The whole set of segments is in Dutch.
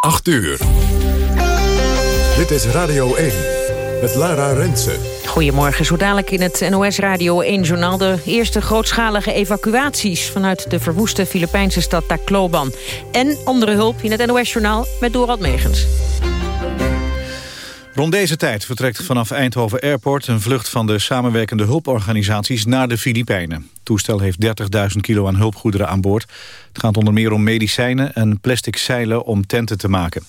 8 uur. Dit is Radio 1 met Lara Rensen. Goedemorgen, zo dadelijk in het NOS Radio 1-journaal... de eerste grootschalige evacuaties vanuit de verwoeste Filipijnse stad Tacloban. En andere hulp in het NOS-journaal met Dorald Megens. Rond deze tijd vertrekt vanaf Eindhoven Airport... een vlucht van de samenwerkende hulporganisaties naar de Filipijnen. Het toestel heeft 30.000 kilo aan hulpgoederen aan boord. Het gaat onder meer om medicijnen en plastic zeilen om tenten te maken.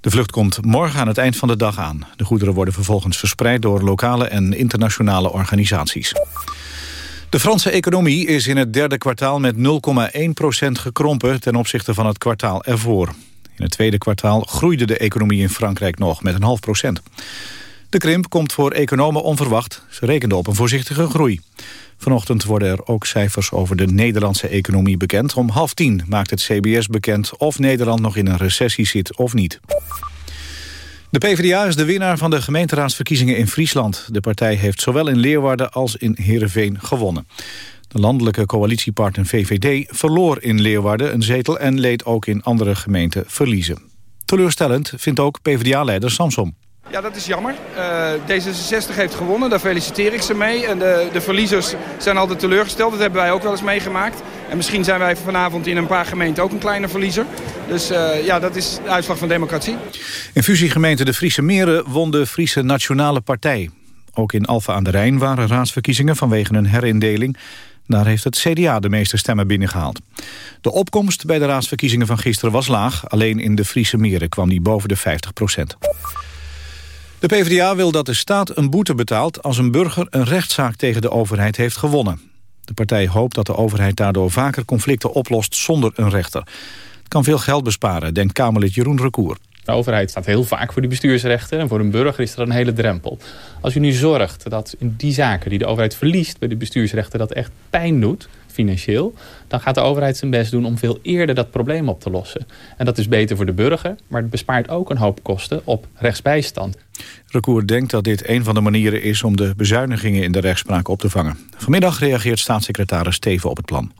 De vlucht komt morgen aan het eind van de dag aan. De goederen worden vervolgens verspreid door lokale en internationale organisaties. De Franse economie is in het derde kwartaal met 0,1% gekrompen... ten opzichte van het kwartaal ervoor. In het tweede kwartaal groeide de economie in Frankrijk nog met een half procent. De krimp komt voor economen onverwacht. Ze rekenden op een voorzichtige groei. Vanochtend worden er ook cijfers over de Nederlandse economie bekend. Om half tien maakt het CBS bekend of Nederland nog in een recessie zit of niet. De PvdA is de winnaar van de gemeenteraadsverkiezingen in Friesland. De partij heeft zowel in Leeuwarden als in Heerenveen gewonnen. De landelijke coalitiepartner VVD verloor in Leeuwarden een zetel... en leed ook in andere gemeenten verliezen. Teleurstellend vindt ook PvdA-leider Samson. Ja, dat is jammer. Uh, D66 heeft gewonnen, daar feliciteer ik ze mee. En de, de verliezers zijn altijd teleurgesteld, dat hebben wij ook wel eens meegemaakt. En misschien zijn wij vanavond in een paar gemeenten ook een kleine verliezer. Dus uh, ja, dat is de uitslag van democratie. In fusiegemeente de Friese Meren won de Friese Nationale Partij. Ook in Alphen aan de Rijn waren raadsverkiezingen vanwege een herindeling. Daar heeft het CDA de meeste stemmen binnengehaald. De opkomst bij de raadsverkiezingen van gisteren was laag. Alleen in de Friese Meren kwam die boven de 50 procent. De PvdA wil dat de staat een boete betaalt... als een burger een rechtszaak tegen de overheid heeft gewonnen. De partij hoopt dat de overheid daardoor vaker conflicten oplost zonder een rechter. Het kan veel geld besparen, denkt Kamerlid Jeroen Recour. De overheid staat heel vaak voor die bestuursrechten. En voor een burger is dat een hele drempel. Als u nu zorgt dat in die zaken die de overheid verliest... bij de bestuursrechten dat echt pijn doet, financieel... dan gaat de overheid zijn best doen om veel eerder dat probleem op te lossen. En dat is beter voor de burger, maar het bespaart ook een hoop kosten op rechtsbijstand. Recour denkt dat dit een van de manieren is om de bezuinigingen in de rechtspraak op te vangen. Vanmiddag reageert staatssecretaris Steven op het plan.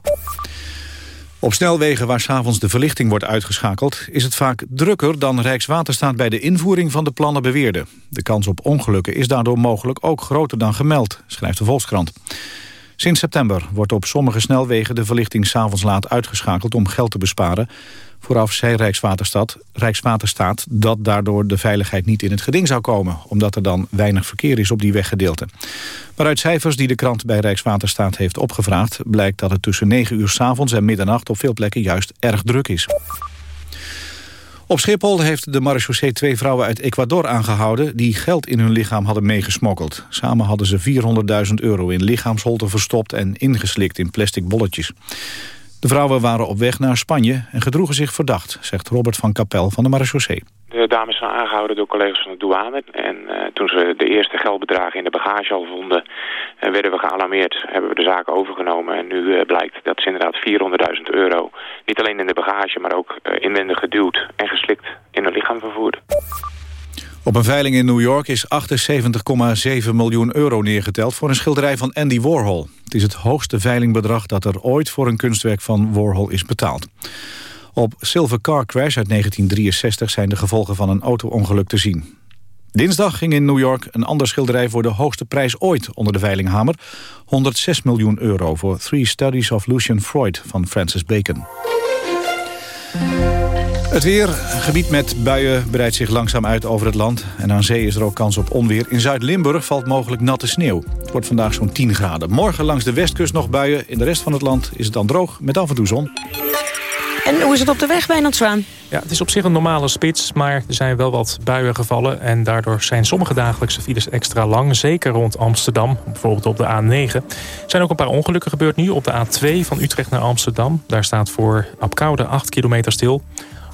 Op snelwegen waar s'avonds de verlichting wordt uitgeschakeld... is het vaak drukker dan Rijkswaterstaat bij de invoering van de plannen beweerde. De kans op ongelukken is daardoor mogelijk ook groter dan gemeld, schrijft de Volkskrant. Sinds september wordt op sommige snelwegen de verlichting s'avonds laat uitgeschakeld om geld te besparen. Vooraf zei Rijkswaterstaat, Rijkswaterstaat dat daardoor de veiligheid niet in het geding zou komen... omdat er dan weinig verkeer is op die weggedeelte. Maar uit cijfers die de krant bij Rijkswaterstaat heeft opgevraagd... blijkt dat het tussen 9 uur s avonds en middernacht op veel plekken juist erg druk is. Op Schiphol heeft de marechaussee twee vrouwen uit Ecuador aangehouden... die geld in hun lichaam hadden meegesmokkeld. Samen hadden ze 400.000 euro in lichaamsholten verstopt... en ingeslikt in plastic bolletjes. De vrouwen waren op weg naar Spanje en gedroegen zich verdacht... zegt Robert van Kapel van de marechaussee. De dames zijn aangehouden door collega's van de douane. En uh, toen ze de eerste geldbedragen in de bagage al vonden... Uh, werden we gealarmeerd, hebben we de zaak overgenomen. En nu uh, blijkt dat ze inderdaad 400.000 euro... niet alleen in de bagage, maar ook inwendig geduwd en geslikt in hun lichaam vervoerden. Op een veiling in New York is 78,7 miljoen euro neergeteld... voor een schilderij van Andy Warhol. Het is het hoogste veilingbedrag dat er ooit voor een kunstwerk van Warhol is betaald. Op Silver Car Crash uit 1963 zijn de gevolgen van een auto-ongeluk te zien. Dinsdag ging in New York een ander schilderij voor de hoogste prijs ooit onder de veilinghamer. 106 miljoen euro voor Three Studies of Lucian Freud van Francis Bacon. Het weer, een gebied met buien, breidt zich langzaam uit over het land. En aan zee is er ook kans op onweer. In Zuid-Limburg valt mogelijk natte sneeuw. Het wordt vandaag zo'n 10 graden. Morgen langs de westkust nog buien. In de rest van het land is het dan droog met af en toe zon. En hoe is het op de weg, Wijnand Zwaan? Ja, het is op zich een normale spits, maar er zijn wel wat buien gevallen. En daardoor zijn sommige dagelijkse files extra lang. Zeker rond Amsterdam, bijvoorbeeld op de A9. Er zijn ook een paar ongelukken gebeurd nu op de A2 van Utrecht naar Amsterdam. Daar staat voor Apkoude 8 kilometer stil.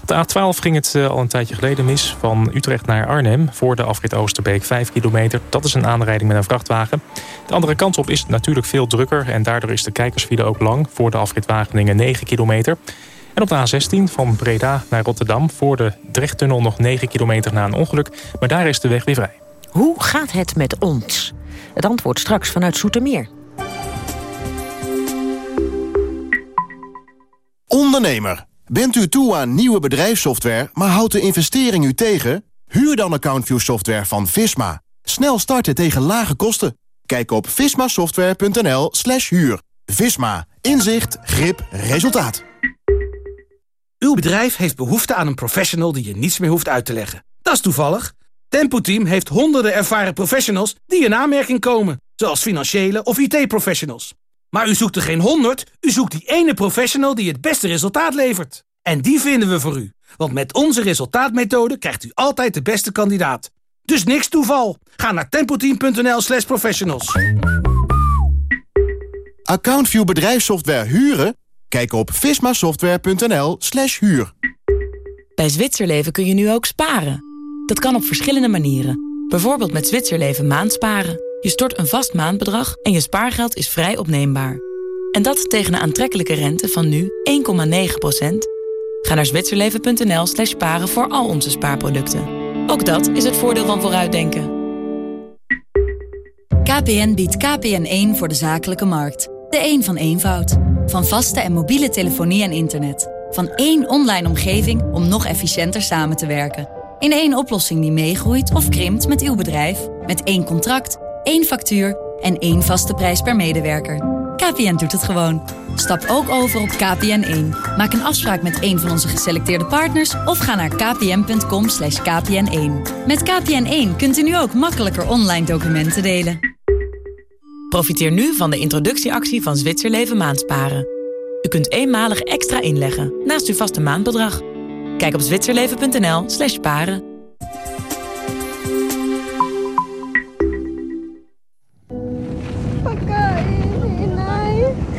Op de A12 ging het eh, al een tijdje geleden mis. Van Utrecht naar Arnhem voor de afrit Oosterbeek 5 kilometer. Dat is een aanrijding met een vrachtwagen. De andere kant op is het natuurlijk veel drukker. En daardoor is de kijkersfile ook lang. Voor de afrit Wageningen 9 kilometer. En op de A16 van Breda naar Rotterdam... voor de Drechttunnel nog 9 kilometer na een ongeluk. Maar daar is de weg weer vrij. Hoe gaat het met ons? Het antwoord straks vanuit Soetermeer. Ondernemer Bent u toe aan nieuwe bedrijfssoftware, maar houdt de investering u tegen? Huur dan AccountView software van Visma. Snel starten tegen lage kosten. Kijk op vismasoftware.nl slash huur. Visma. Inzicht, grip, resultaat. Uw bedrijf heeft behoefte aan een professional die je niets meer hoeft uit te leggen. Dat is toevallig. Tempo Team heeft honderden ervaren professionals die in aanmerking komen. Zoals financiële of IT-professionals. Maar u zoekt er geen honderd, u zoekt die ene professional die het beste resultaat levert. En die vinden we voor u. Want met onze resultaatmethode krijgt u altijd de beste kandidaat. Dus niks toeval. Ga naar tempoteam.nl slash professionals. AccountView bedrijfssoftware huren? Kijk op vismasoftware.nl slash huur. Bij Zwitserleven kun je nu ook sparen. Dat kan op verschillende manieren. Bijvoorbeeld met Zwitserleven maandsparen. Je stort een vast maandbedrag en je spaargeld is vrij opneembaar. En dat tegen een aantrekkelijke rente van nu 1,9%. Ga naar zwitserleven.nl slash sparen voor al onze spaarproducten. Ook dat is het voordeel van vooruitdenken. KPN biedt KPN1 voor de zakelijke markt. De een van eenvoud. Van vaste en mobiele telefonie en internet. Van één online omgeving om nog efficiënter samen te werken. In één oplossing die meegroeit of krimpt met uw bedrijf. Met één contract, één factuur en één vaste prijs per medewerker. KPN doet het gewoon. Stap ook over op KPN1. Maak een afspraak met een van onze geselecteerde partners... of ga naar kpn.com kpn1. Met KPN1 kunt u nu ook makkelijker online documenten delen. Profiteer nu van de introductieactie van Zwitserleven Maandsparen. U kunt eenmalig extra inleggen naast uw vaste maandbedrag. Kijk op zwitserleven.nl slash paren.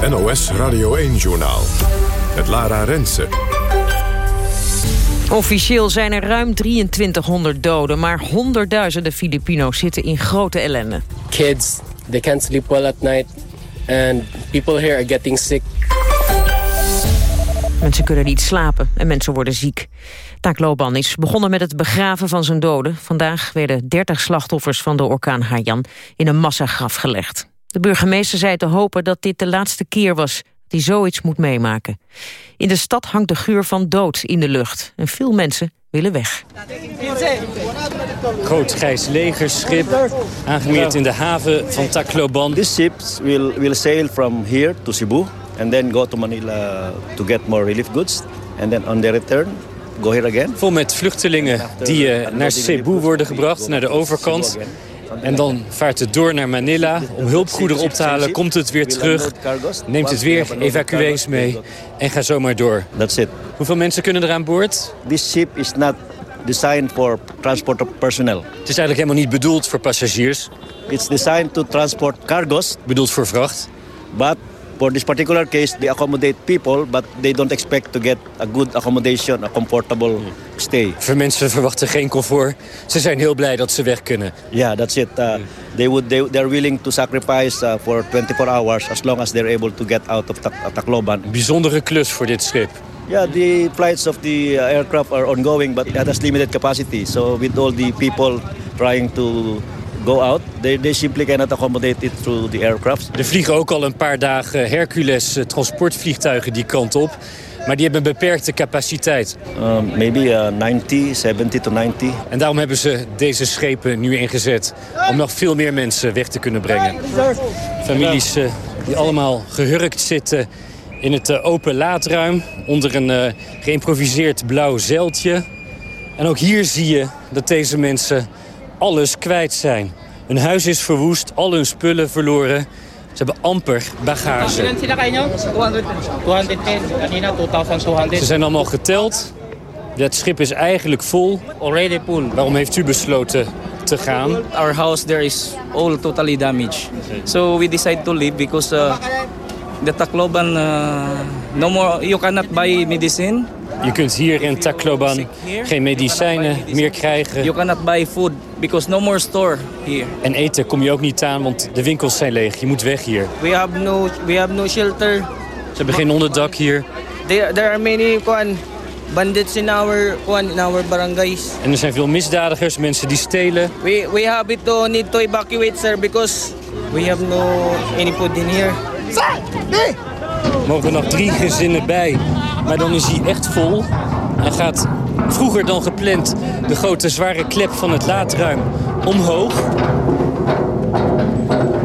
Het NOS Radio 1-journaal. Het Lara Rensen. Officieel zijn er ruim 2300 doden, maar honderdduizenden Filipino's zitten in grote ellende. Kids, they can't sleep well at night and people here are getting sick. Mensen kunnen niet slapen en mensen worden ziek. Taakloban is begonnen met het begraven van zijn doden. Vandaag werden 30 slachtoffers van de orkaan Haiyan in een massagraf gelegd. De burgemeester zei te hopen dat dit de laatste keer was dat hij zoiets moet meemaken. In de stad hangt de geur van dood in de lucht en veel mensen willen weg. Groot grijs legerschip, aangemeerd in de haven van Tacloban. This ship will, will sail from here to Cebu and then go to Manila to get more relief goods. And then on the return, go here again. Vol met vluchtelingen die uh, naar Cebu worden gebracht, naar de overkant. En dan vaart het door naar Manila om hulpgoederen op te halen. Komt het weer terug, neemt het weer evacuees mee en ga zomaar door. That's it. Hoeveel mensen kunnen er aan boord? This ship is not designed for transport of personnel. Het is eigenlijk helemaal niet bedoeld voor passagiers. It's designed to transport cargos. Bedoeld voor vracht. But for this particular case, they accommodate people, but they don't expect to get a good accommodation, a comfortable stay. Voor mensen verwachten geen comfort. Ze zijn heel blij dat ze weg kunnen. Ja, yeah, that's it. Uh, they would they they're willing to sacrifice uh, for 24 hours as long as they're able to get out of Tacloban. Een bijzondere klus voor dit schip. Yeah, the flights of the uh, aircraft are ongoing, but it has limited capacity. So with all the people trying to go out. They, they simply cannot accommodate it through the aircraft. Er vliegen ook al een paar dagen Hercules transportvliegtuigen die kant op. Maar die hebben een beperkte capaciteit. Um, maybe uh, 90, 70 to 90. En daarom hebben ze deze schepen nu ingezet. Om nog veel meer mensen weg te kunnen brengen. Families uh, die allemaal gehurkt zitten in het uh, open laadruim. Onder een uh, geïmproviseerd blauw zeiltje. En ook hier zie je dat deze mensen alles kwijt zijn. Hun huis is verwoest, al hun spullen verloren. Ze hebben amper bagage. Ze zijn allemaal geteld. Het schip is eigenlijk vol. Already full. Waarom heeft u besloten te gaan? Our house there is all totally damaged. So we decided to leave because uh, the Tacloban uh, no more you cannot buy medicine. Je kunt hier in Tacloban geen medicijnen meer krijgen. You cannot buy food because no more store here. En eten kom je ook niet aan, want de winkels zijn leeg. Je moet weg hier. We have no, we have no shelter. Ze hebben geen onderdak hier. There, there are many bandits in our, in our barangays. En er zijn veel misdadigers, mensen die stelen. We, we have to need to evacuate, sir, because we have no any food in here. Er mogen er nog drie gezinnen bij. Maar dan is hij echt vol. En gaat vroeger dan gepland de grote zware klep van het laadruim omhoog.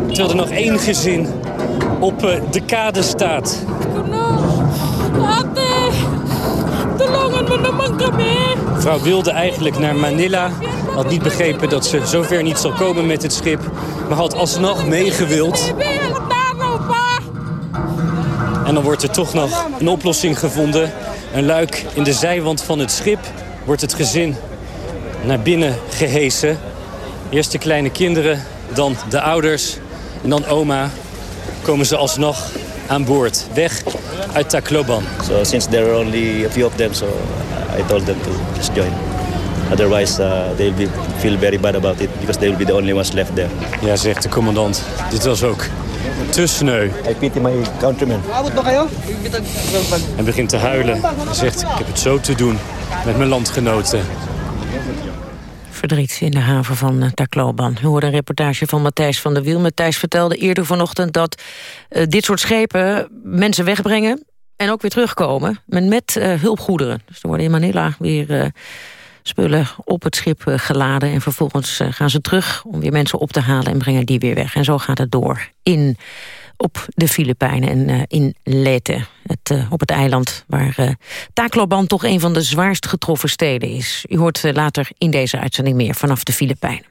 Terwijl er nog één gezin op eh, de kade staat. Mevrouw wilde eigenlijk naar Manila. Had niet begrepen dat ze zover niet zal komen met het schip. Maar had alsnog meegewild. En dan wordt er toch nog een oplossing gevonden. Een luik in de zijwand van het schip wordt het gezin naar binnen gehesen. Eerst de kleine kinderen, dan de ouders en dan oma. Komen ze alsnog aan boord, weg uit Tacloban. So since there are only a few of them, so I told them to just join. Otherwise, uh, they'll be, feel very bad about it because they will be the only ones left there. Ja, zegt de commandant. Dit was ook te sneu. I pity my countrymen. Hij begint te huilen. Hij zegt, ik heb het zo te doen met mijn landgenoten. Verdriet in de haven van uh, Tacloban. U hoorde een reportage van Matthijs van der Wiel. Matthijs vertelde eerder vanochtend dat uh, dit soort schepen mensen wegbrengen... en ook weer terugkomen met, met uh, hulpgoederen. Dus er worden in Manila weer spullen op het schip geladen... en vervolgens gaan ze terug om weer mensen op te halen en brengen die weer weg. En zo gaat het door in op de Filipijnen en uh, in Leyte, het, op het eiland waar Tacloban toch een van de zwaarst getroffen steden is. U hoort later in deze uitzending meer vanaf de Filipijnen.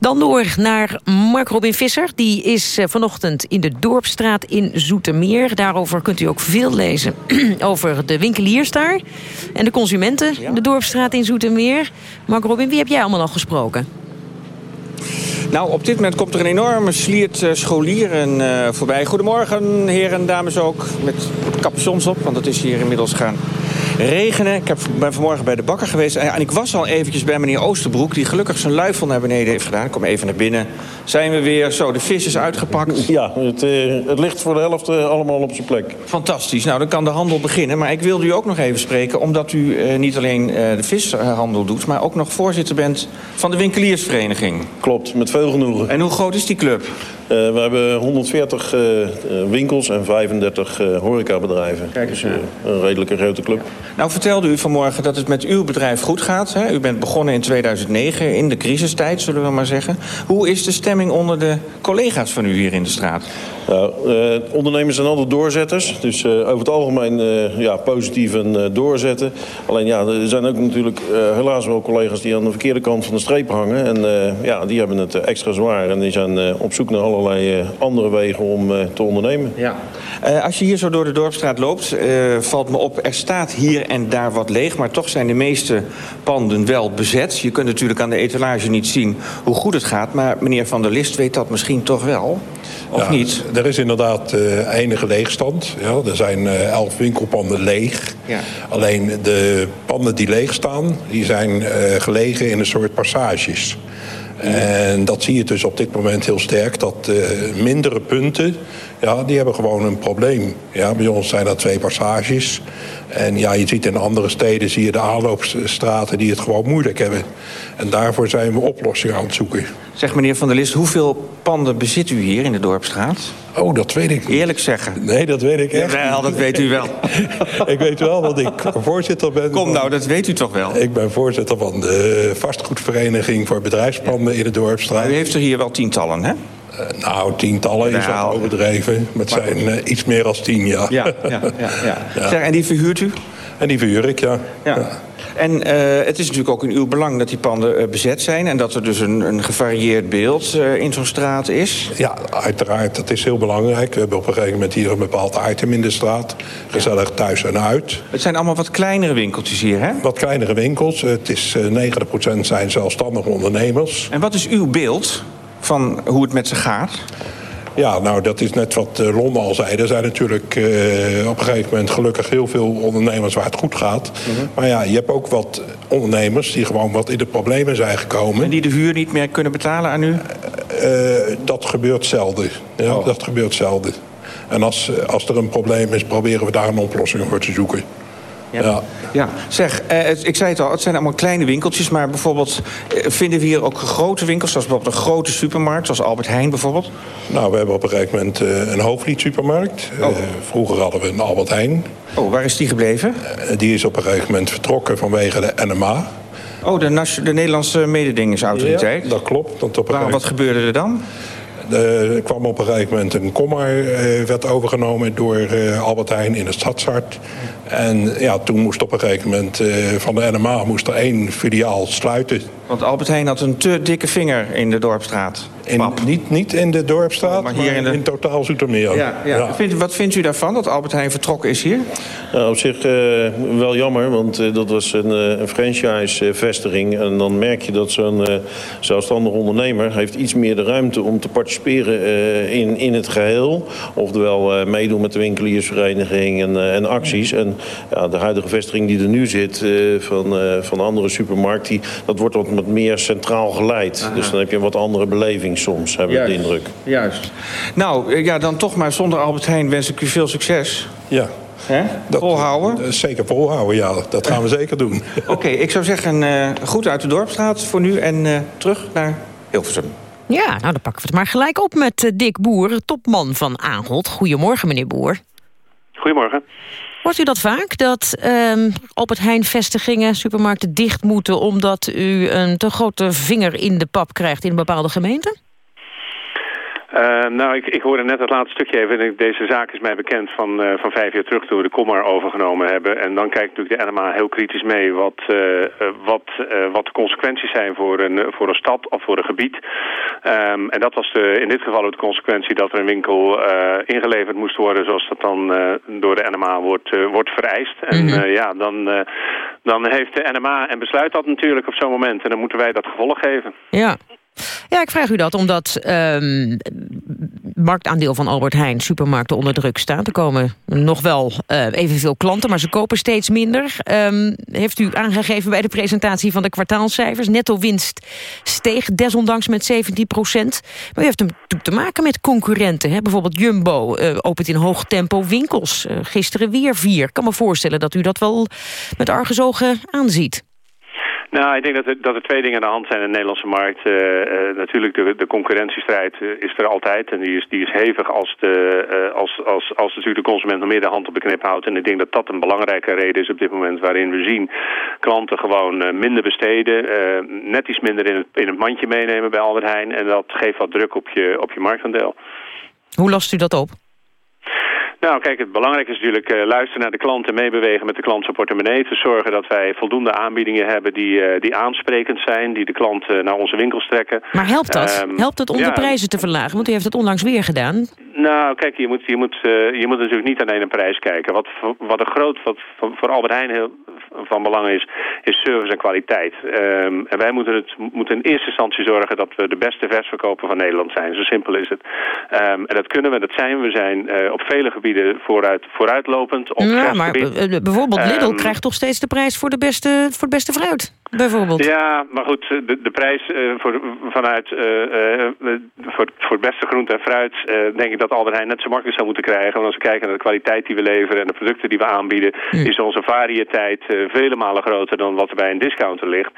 Dan door naar Mark Robin Visser. Die is vanochtend in de Dorpstraat in Zoetermeer. Daarover kunt u ook veel lezen over de winkeliers daar... en de consumenten in de Dorpstraat in Zoetermeer. Mark Robin, wie heb jij allemaal al gesproken? Nou, op dit moment komt er een enorme sliert uh, scholieren uh, voorbij. Goedemorgen, heren en dames ook, met capuchons op, want het is hier inmiddels gaan regenen. Ik heb, ben vanmorgen bij de bakker geweest en ik was al eventjes bij meneer Oosterbroek... die gelukkig zijn luifel naar beneden heeft gedaan. Ik kom even naar binnen. Zijn we weer zo, de vis is uitgepakt? Ja, het, uh, het ligt voor de helft allemaal op zijn plek. Fantastisch. Nou, dan kan de handel beginnen. Maar ik wilde u ook nog even spreken... omdat u niet alleen de vishandel doet... maar ook nog voorzitter bent van de winkeliersvereniging. Klopt, met veel genoegen. En hoe groot is die club? Uh, we hebben 140 uh, winkels en 35 uh, horecabedrijven. Kijk eens, dus, een redelijke grote club. Nou vertelde u vanmorgen dat het met uw bedrijf goed gaat. Hè? U bent begonnen in 2009, in de crisistijd, zullen we maar zeggen. Hoe is de stemming onder de collega's van u hier in de straat? Nou, ondernemers zijn altijd doorzetters. Dus over het algemeen ja, positief en doorzetten. Alleen ja, er zijn ook natuurlijk helaas wel collega's die aan de verkeerde kant van de streep hangen. En ja, die hebben het extra zwaar en die zijn op zoek naar allerlei andere wegen om te ondernemen. Ja. Uh, als je hier zo door de dorpstraat loopt, uh, valt me op... er staat hier en daar wat leeg, maar toch zijn de meeste panden wel bezet. Je kunt natuurlijk aan de etalage niet zien hoe goed het gaat... maar meneer Van der List weet dat misschien toch wel, of ja, niet? Er is inderdaad uh, enige leegstand. Ja, er zijn elf winkelpanden leeg. Ja. Alleen de panden die leeg staan, die zijn gelegen in een soort passages... En dat zie je dus op dit moment heel sterk. Dat uh, mindere punten, ja, die hebben gewoon een probleem. Ja, bij ons zijn dat twee passages. En ja, je ziet in andere steden zie je de aanloopstraten die het gewoon moeilijk hebben. En daarvoor zijn we oplossingen aan het zoeken. Zeg meneer Van der List, hoeveel panden bezit u hier in de Dorpstraat? Oh, dat weet ik niet. Eerlijk zeggen. Nee, dat weet ik echt Wel, dat weet u wel. ik weet wel dat ik voorzitter ben. Kom nou, dat weet u toch wel? Ik ben voorzitter van de vastgoedvereniging voor bedrijfspanden in de Dorpstraat. U heeft er hier wel tientallen, hè? Uh, nou, tientallen is al overdreven. Maar het zijn uh, iets meer dan tien, ja. Ja, ja, ja, ja. Zeg, en die verhuurt u? En die verhuur ik, ja. En uh, het is natuurlijk ook in uw belang dat die panden uh, bezet zijn... en dat er dus een, een gevarieerd beeld uh, in zo'n straat is? Ja, uiteraard. Dat is heel belangrijk. We hebben op een gegeven moment hier een bepaald item in de straat. Gezellig thuis en uit. Het zijn allemaal wat kleinere winkeltjes hier, hè? Wat kleinere winkels. Het is 90% zijn zelfstandige ondernemers. En wat is uw beeld van hoe het met ze gaat? Ja, nou dat is net wat Londen al zei. Er zijn natuurlijk uh, op een gegeven moment gelukkig heel veel ondernemers waar het goed gaat. Mhm. Maar ja, je hebt ook wat ondernemers die gewoon wat in de problemen zijn gekomen. En die de huur niet meer kunnen betalen aan u? Uh, dat gebeurt zelden. Ja, oh. Dat gebeurt zelden. En als, als er een probleem is, proberen we daar een oplossing voor te zoeken. Ja. ja. Zeg, eh, ik zei het al, het zijn allemaal kleine winkeltjes... maar bijvoorbeeld eh, vinden we hier ook grote winkels... zoals bijvoorbeeld een grote supermarkt, zoals Albert Heijn bijvoorbeeld? Nou, we hebben op een gegeven moment uh, een hoofdliedsupermarkt. Oh. vroeger hadden we een Albert Heijn. Oh, waar is die gebleven? die is op een gegeven moment vertrokken vanwege de NMA. Oh, de, de Nederlandse mededingingsautoriteit? Ja, dat klopt. Want op een nou, Wat gebeurde er dan? Er kwam op een gegeven moment een komma, werd overgenomen door Albert Heijn in het stadshart. En ja, toen moest op een gegeven moment van de NMA moest er één filiaal sluiten. Want Albert Heijn had een te dikke vinger in de Dorpstraat. In, niet, niet in de Dorpstraat, maar, hier in, de... in totaal Zoetermeer. Ja, ja. Vindt, wat vindt u daarvan dat Albert Heijn vertrokken is hier? Nou, op zich uh, wel jammer, want uh, dat was een, een franchise-vestiging. En dan merk je dat zo'n zelfstandig ondernemer... heeft iets meer de ruimte om te participeren in, in het geheel. Oftewel meedoen met de winkeliersvereniging en, en acties. En ja, de huidige vestiging die er nu zit uh, van, uh, van andere supermarkt... Die, dat wordt wat meer centraal geleid. Dus dan heb je een wat andere beleving soms, heb ik de indruk. Juist. Nou, eh, ja, dan toch maar zonder Albert Heijn wens ik u veel succes. Ja. Hè? volhouden? zeker volhouden, ja. Dat gaan we zeker doen. Oké, ik zou zeggen, uh, goed uit de Dorpstraat voor nu en uh, terug naar Hilversum. Ja, nou dan pakken we het maar gelijk op met Dick Boer, topman van Ahold. Goedemorgen, meneer Boer. Goedemorgen. Hoort u dat vaak, dat um, Albert Heijn-vestigingen, supermarkten dicht moeten... omdat u een te grote vinger in de pap krijgt in een bepaalde gemeente? Uh, nou, ik, ik hoorde net het laatste stukje even. Deze zaak is mij bekend van, uh, van vijf jaar terug toen we de Comar overgenomen hebben. En dan kijkt natuurlijk de NMA heel kritisch mee wat, uh, wat, wat de consequenties zijn voor een, voor een stad of voor een gebied. Um, en dat was de, in dit geval ook de consequentie dat er een winkel ingeleverd moest worden zoals dat dan door de NMA wordt, wordt vereist. En mm -hmm. ja, dan, dan heeft de NMA en besluit dat natuurlijk op zo'n moment. En dan moeten wij dat gevolg geven. Ja. Ja, ik vraag u dat omdat um, marktaandeel van Albert Heijn supermarkten onder druk staat. Er komen nog wel uh, evenveel klanten, maar ze kopen steeds minder. Um, heeft u aangegeven bij de presentatie van de kwartaalcijfers. Netto winst steeg desondanks met 17 procent. Maar u heeft natuurlijk te maken met concurrenten. Hè? Bijvoorbeeld Jumbo uh, opent in hoog tempo winkels. Uh, gisteren weer vier. Ik kan me voorstellen dat u dat wel met argusogen aanziet. Nou, ik denk dat er, dat er twee dingen aan de hand zijn in de Nederlandse markt. Uh, uh, natuurlijk, de, de concurrentiestrijd uh, is er altijd. En die is, die is hevig als, de, als, als, als natuurlijk de consument nog meer de hand op de knip houdt. En ik denk dat dat een belangrijke reden is op dit moment waarin we zien klanten gewoon minder besteden. net iets minder in het, in het mandje meenemen bij Albert Heijn. En dat geeft wat druk op je, op je marktaandeel. Hoe lost u dat op? Nou, kijk, het belangrijke is natuurlijk uh, luisteren naar de klanten, meebewegen met de klant zijn portemonnee. Te zorgen dat wij voldoende aanbiedingen hebben die, uh, die aansprekend zijn, die de klant uh, naar onze winkels trekken. Maar helpt dat? Um, helpt het om ja, de prijzen te verlagen? Want u heeft het onlangs weer gedaan. Nou, kijk, je moet, je moet, je moet natuurlijk niet alleen een prijs kijken. Wat, wat een groot, wat voor Albert Heijn heel van belang is, is service en kwaliteit. Um, en wij moeten, het, moeten in eerste instantie zorgen dat we de beste versverkoper van Nederland zijn. Zo simpel is het. Um, en dat kunnen we, dat zijn we. zijn op vele gebieden gebieden vooruit, vooruitlopend. Op ja, maar bijvoorbeeld Lidl um, krijgt toch steeds de prijs voor, de beste, voor het beste fruit, bijvoorbeeld. Ja, maar goed, de, de prijs uh, voor, vanuit, uh, uh, voor, voor het beste groente en fruit... denk ik dat Albert Heijn net zo makkelijk zou moeten krijgen. Want als we kijken naar de kwaliteit die we leveren en de producten die we aanbieden... Is onze variëteit vele malen groter dan wat er bij een discounter ligt.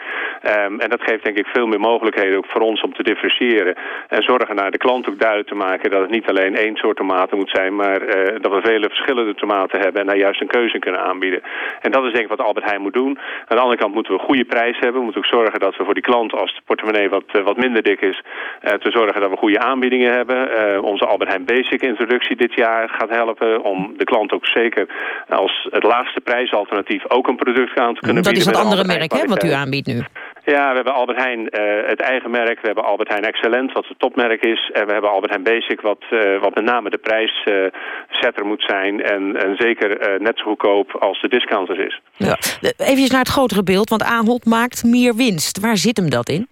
Um, en dat geeft denk ik veel meer mogelijkheden ook voor ons om te differentiëren. En zorgen naar de klant ook duidelijk te maken dat het niet alleen één soort tomaten moet zijn... maar dat we vele verschillende tomaten hebben en daar juist een keuze kunnen aanbieden. En dat is denk ik wat Albert Heijn moet doen. Aan de andere kant moeten we een goede prijs hebben. We moeten ook zorgen dat we voor die klant, als de portemonnee wat, uh, wat minder dik is, uh, te zorgen dat we goede aanbiedingen hebben. Uh, onze Albert Heijn Basic introductie dit jaar gaat helpen om de klant ook zeker als het laagste prijsalternatief ook een product aan te kunnen dat bieden. Dat is het andere merk hè, wat u aanbiedt nu. Ja, we hebben Albert Heijn uh, het eigen merk. We hebben Albert Heijn Excellent, wat het topmerk is. En we hebben Albert Heijn Basic, wat, uh, wat met name de prijszetter uh, moet zijn. En, en zeker net zo goedkoop als de discounters is. Ja. Even naar het grotere beeld, want Ahold maakt meer winst. Waar zit hem dat in?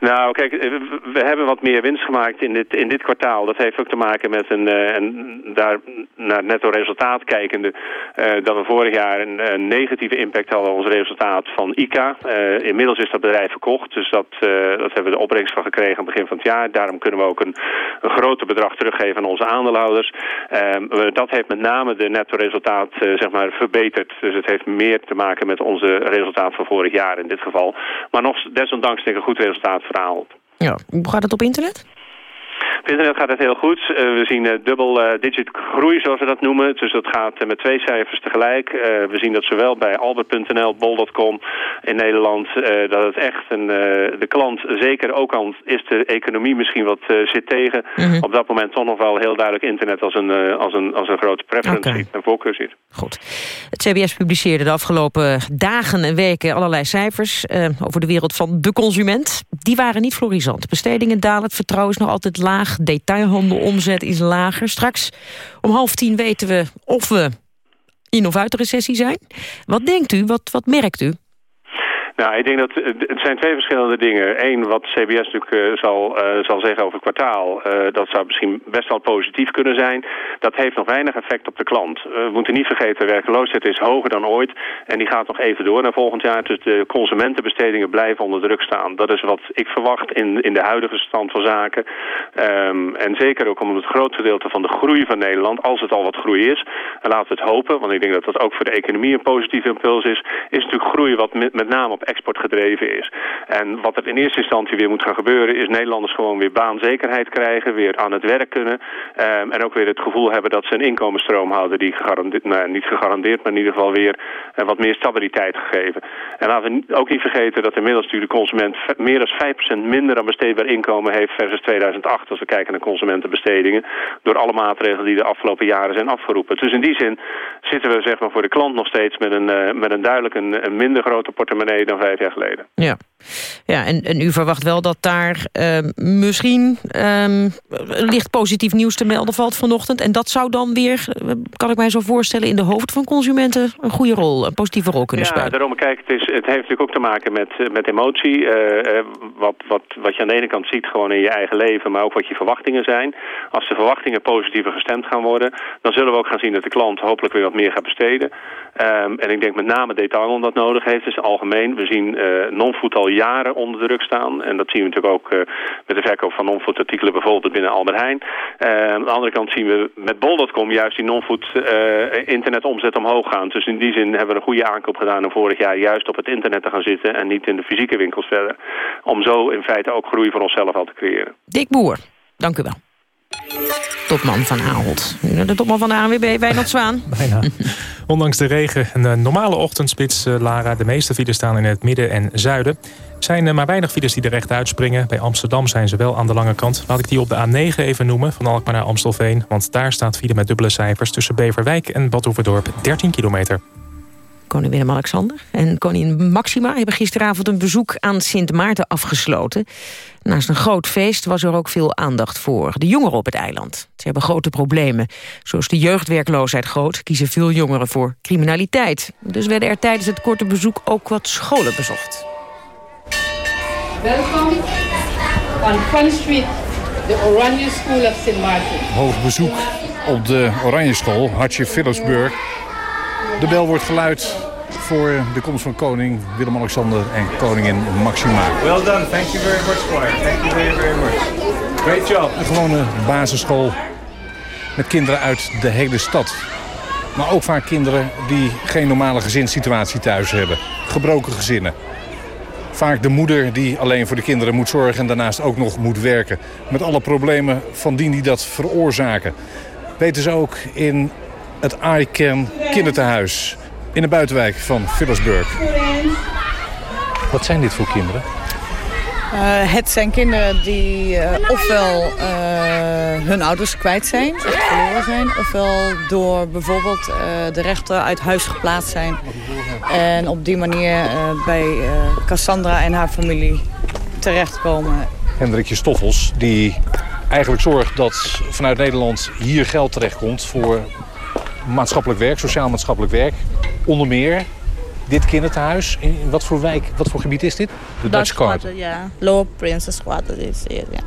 Nou, kijk, eh, we hebben wat meer winst gemaakt in dit, in dit kwartaal. Dat heeft ook te maken met een, uh, een daar naar netto resultaat kijkende... Uh, dat we vorig jaar een, een, negatieve impact hadden op ons resultaat van ICA. Inmiddels is dat bedrijf verkocht, dus dat, dat hebben we de opbrengst van gekregen aan het begin van het jaar. Daarom kunnen we ook een, een groter bedrag teruggeven aan onze aandeelhouders. Ehm, dat heeft met name de netto resultaat zeg maar verbeterd. Dus het heeft meer te maken met onze resultaat van vorig jaar in dit geval. Maar nog desondanks denk ik een goed resultaat verhaal. Ja, hoe gaat het op internet? Op internet gaat het heel goed. Uh, we zien uh, dubbel uh, digit groei, zoals we dat noemen. Dus dat gaat met twee cijfers tegelijk. we zien dat zowel bij albert.nl, bol.com in Nederland... dat het echt een, de klant, zeker ook al is de economie misschien wat zit tegen... -hmm. op dat moment toch nog wel heel duidelijk internet als een, als een, als een grote preference okay. en voorkeur ziet. Goed. Het CBS publiceerde de afgelopen dagen en weken allerlei cijfers... over de wereld van de consument. Die waren niet florisant. Bestedingen dalen, het vertrouwen is nog altijd laag. Detailhandelomzet is lager. Straks om half tien weten we of we in of uit de recessie zijn. Wat denkt u? Wat, wat merkt u? Nou, ik denk dat het zijn twee verschillende dingen. Eén, wat CBS natuurlijk uh, zal, uh, zal zeggen over het kwartaal, dat zou misschien best wel positief kunnen zijn. Dat heeft nog weinig effect op de klant. we moeten niet vergeten, werkloosheid is hoger dan ooit en die gaat nog even door naar volgend jaar. Dus de consumentenbestedingen blijven onder druk staan. Dat is wat ik verwacht in, in de huidige stand van zaken. Um, en zeker ook omdat het groot gedeelte van de groei van Nederland, als het al wat groei is, en laten we het hopen, want ik denk dat dat ook voor de economie een positieve impuls is, is natuurlijk groei wat met, met name op export gedreven is. En wat er in eerste instantie weer moet gaan gebeuren... is Nederlanders gewoon weer baanzekerheid krijgen, weer aan het werk kunnen... Um, en ook weer het gevoel hebben dat ze een inkomensstroom houden... die gegarandeerd, nou, niet gegarandeerd, maar in ieder geval weer uh, wat meer stabiliteit gegeven. En laten we ook niet vergeten dat inmiddels natuurlijk de consument... meer dan 5% minder aan besteedbaar inkomen heeft versus 2008... als we kijken naar consumentenbestedingen... door alle maatregelen die de afgelopen jaren zijn afgeroepen. Dus in die zin zitten we zeg maar, voor de klant nog steeds met een, uh, met een duidelijk een, een minder grote portemonnee... dan vijf jaar geleden. Ja, ja en, en u verwacht wel dat daar uh, misschien um, licht positief nieuws te melden valt vanochtend. En dat zou dan weer, kan ik mij zo voorstellen, in de hoofd van consumenten een goede rol, een positieve rol kunnen ja, spelen. Ja, daarom, kijk, het, is, het heeft natuurlijk ook te maken met, met emotie. Uh, wat, wat, wat je aan de ene kant ziet gewoon in je eigen leven, maar ook wat je verwachtingen zijn. Als de verwachtingen positiever gestemd gaan worden, dan zullen we ook gaan zien dat de klant hopelijk weer wat meer gaat besteden. Um, en ik denk met name detail dat nodig heeft, dus algemeen. We zien uh, non-food jaren onder druk staan. En dat zien we natuurlijk ook uh, met de verkoop van non-food artikelen bijvoorbeeld binnen Albert Heijn. Uh, aan de andere kant zien we met bol.com juist die non-food internetomzet omhoog gaan. Dus in die zin hebben we een goede aankoop gedaan om vorig jaar juist op het internet te gaan zitten en niet in de fysieke winkels verder. Om zo in feite ook groei voor onszelf al te creëren. Dick Boer, dank u wel. Topman van Ahold. De topman van de ANWB, Wijnald Zwaan. Bijna. Ondanks de regen en de normale ochtendspits, uh, Lara... de meeste files staan in het midden en zuiden. Er zijn uh, maar weinig files die er recht uitspringen. Bij Amsterdam zijn ze wel aan de lange kant. Laat ik die op de A9 even noemen, van Alkmaar naar Amstelveen. Want daar staat file met dubbele cijfers... tussen Beverwijk en Badhoevedorp 13 kilometer. Koning Willem-Alexander en koningin Maxima hebben gisteravond een bezoek aan Sint Maarten afgesloten. Naast een groot feest was er ook veel aandacht voor de jongeren op het eiland. Ze hebben grote problemen. Zoals de jeugdwerkloosheid groot, kiezen veel jongeren voor criminaliteit. Dus werden er tijdens het korte bezoek ook wat scholen bezocht. Welkom aan Fun Street, de Oranje School of St. Maarten. Hoog bezoek op de Oranje School, Hartje Philipsburg. De bel wordt geluid voor de komst van koning Willem-Alexander en koningin Maxima. Well done. Thank you very much, Squire. Thank you very, very much. Great job. Een gewone basisschool met kinderen uit de hele stad. Maar ook vaak kinderen die geen normale gezinssituatie thuis hebben. Gebroken gezinnen. Vaak de moeder die alleen voor de kinderen moet zorgen en daarnaast ook nog moet werken. Met alle problemen van dien die dat veroorzaken. Weten ze ook in het ICAN kinderthuis in de buitenwijk van Philipsburg. Wat zijn dit voor kinderen? Uh, het zijn kinderen die uh, ofwel uh, hun ouders kwijt zijn, echt verloren zijn... ofwel door bijvoorbeeld de rechter uit huis geplaatst zijn... en op die manier bij Cassandra en haar familie terechtkomen. Hendrikje Stoffels, die eigenlijk zorgt dat vanuit Nederland hier geld terechtkomt... voor maatschappelijk werk, sociaal-maatschappelijk werk. Onder meer dit kinderthuis. In, wat voor wijk, wat voor gebied is dit? De Dutch Quarter. Ja, Lower Princess Quarter is hier, ja.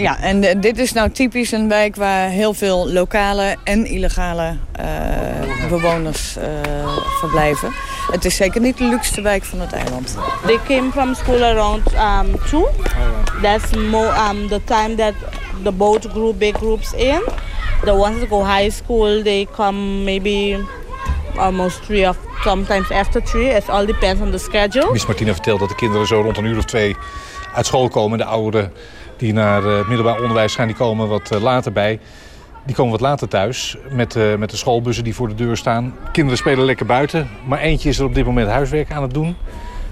Ja, en dit is nou typisch een wijk waar heel veel lokale en illegale eh, bewoners eh, verblijven. Het is zeker niet de luxste wijk van het eiland. They came from school around um, two. That's more um, the time that the boat group, big groups in. The ones that go high school, they come maybe almost three of sometimes after three. It all depends on the schedule. Miss Martina vertelt dat de kinderen zo rond een uur of twee uit school komen. De ouderen die naar het middelbaar onderwijs gaan, die komen wat uh, later bij. Die komen wat later thuis met, uh, met de schoolbussen die voor de deur staan. Kinderen spelen lekker buiten, maar eentje is er op dit moment huiswerk aan het doen.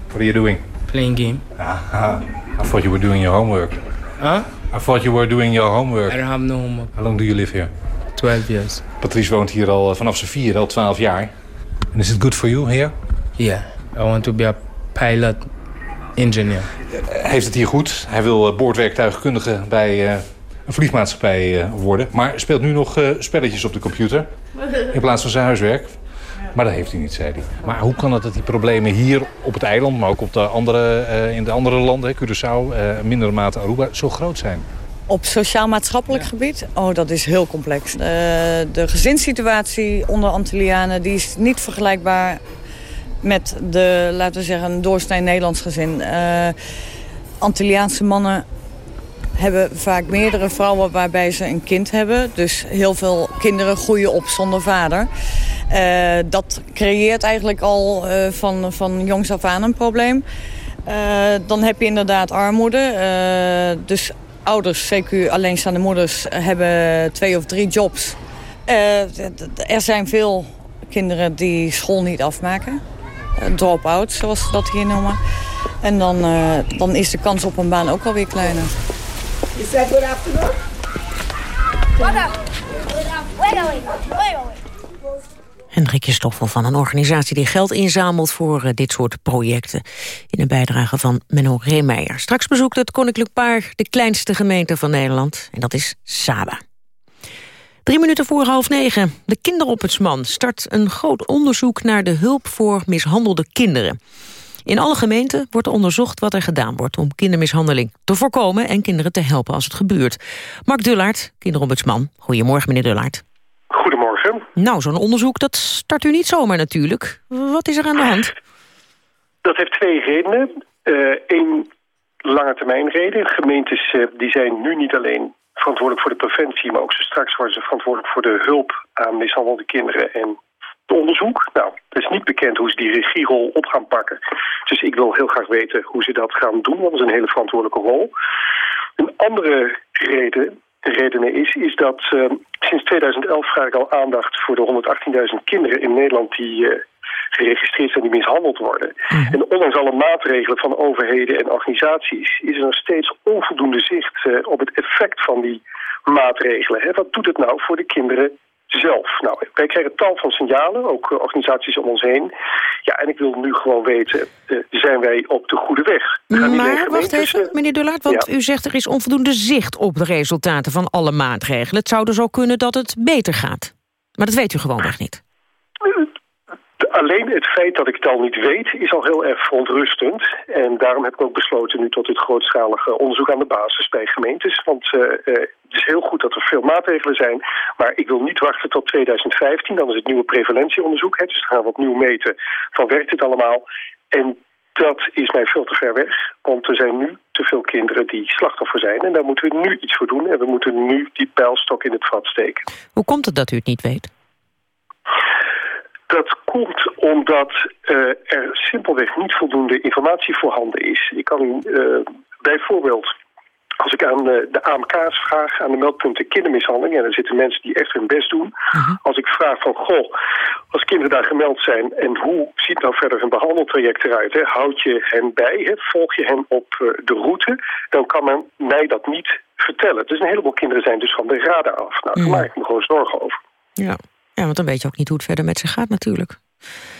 What are you doing? Playing game. Ah, I thought you were doing your homework. Huh? I thought you were doing your homework. I don't have no homework. How long do you live here? 12 years. Patrice woont hier al vanaf zijn vier, al 12 jaar. And is it good for you here? Yeah, I want to be a pilot engineer. Hij heeft het hier goed. Hij wil uh, boordwerktuigkundige bij uh, een vliegmaatschappij uh, worden. Maar speelt nu nog spelletjes op de computer. In plaats van zijn huiswerk. Maar dat heeft hij niet, zei hij. Maar hoe kan het dat die problemen hier op het eiland... maar ook op de andere, in de andere landen, Curaçao, mindere mate Aruba... zo groot zijn? Op sociaal-maatschappelijk ja. gebied? Oh, dat is heel complex. Uh, de gezinssituatie onder Antillianen die is niet vergelijkbaar met de, laten we zeggen, een doorsnee Nederlands gezin. Uh, Antilliaanse mannen hebben vaak meerdere vrouwen waarbij ze een kind hebben. Dus heel veel kinderen groeien op zonder vader. Uh, dat creëert eigenlijk al uh, van, van jongs af aan een probleem. dan heb je inderdaad armoede. dus ouders, CQ alleenstaande moeders, hebben twee of drie jobs. er zijn veel kinderen die school niet afmaken. Drop-out, zoals ze dat hier noemen. En dan, dan is de kans op een baan ook alweer kleiner. Is that good afternoon? Hendrikje Stoffel van een organisatie die geld inzamelt voor uh, dit soort projecten. In een bijdrage van Menno Reemeijer. Straks bezoekt het Koninklijk Paar de kleinste gemeente van Nederland. En dat is Saba. Drie minuten voor half negen. De kinderopetsman start een groot onderzoek naar de hulp voor mishandelde kinderen. In alle gemeenten wordt onderzocht wat er gedaan wordt... om kindermishandeling te voorkomen en kinderen te helpen als het gebeurt. Mark Dullaert, kinderombudsman. Goedemorgen, meneer Dullaert. Goedemorgen. Nou, zo'n onderzoek, dat start u niet zomaar natuurlijk. Wat is er aan de hand? Dat heeft twee redenen. Eén uh, lange termijn reden. Gemeentes uh, die zijn nu niet alleen verantwoordelijk voor de preventie... maar ook zo straks worden ze verantwoordelijk voor de hulp aan mishandelde kinderen... en onderzoek. Nou, het is niet bekend hoe ze die regierol op gaan pakken. Dus ik wil heel graag weten hoe ze dat gaan doen, want dat is een hele verantwoordelijke rol. Een andere reden, redenen is, is dat uh, sinds 2011 vraag ik al aandacht voor de 118.000 kinderen in Nederland die uh, geregistreerd zijn die mishandeld worden. Mm. En ondanks alle maatregelen van overheden en organisaties is er nog steeds onvoldoende zicht uh, op het effect van die maatregelen. Hè? Wat doet het nou voor de kinderen zelf. Nou, wij krijgen tal van signalen, ook uh, organisaties om ons heen. Ja, en ik wil nu gewoon weten, uh, zijn wij op de goede weg? Maar, wacht even, meneer Dullaert, want ja. u zegt er is onvoldoende zicht op de resultaten van alle maatregelen. Het zou dus ook kunnen dat het beter gaat. Maar dat weet u gewoonweg niet. Alleen het feit dat ik het al niet weet is al heel erg verontrustend. En daarom heb ik ook besloten nu tot dit grootschalige onderzoek aan de basis bij gemeentes. Want uh, uh, het is heel goed dat er veel maatregelen zijn. Maar ik wil niet wachten tot 2015. Dan is het nieuwe prevalentieonderzoek. Hè, dus we gaan opnieuw meten van werkt het allemaal. En dat is mij veel te ver weg. Want er zijn nu te veel kinderen die slachtoffer zijn. En daar moeten we nu iets voor doen. En we moeten nu die pijlstok in het vat steken. Hoe komt het dat u het niet weet? Dat komt omdat uh, er simpelweg niet voldoende informatie voorhanden is. Ik kan u uh, bijvoorbeeld, als ik aan uh, de AMK's vraag, aan de meldpunten kindermishandeling... en er zitten mensen die echt hun best doen... -huh. als ik vraag van, goh, als kinderen daar gemeld zijn... en hoe ziet nou verder een behandeltraject eruit? Hè? Houd je hen bij, hè? volg je hen op de route... dan kan men mij dat niet vertellen. Dus een heleboel kinderen zijn dus van de radar af. Nou, daar maak ik me gewoon zorgen over. Ja. Ja, want dan weet je ook niet hoe het verder met ze gaat natuurlijk.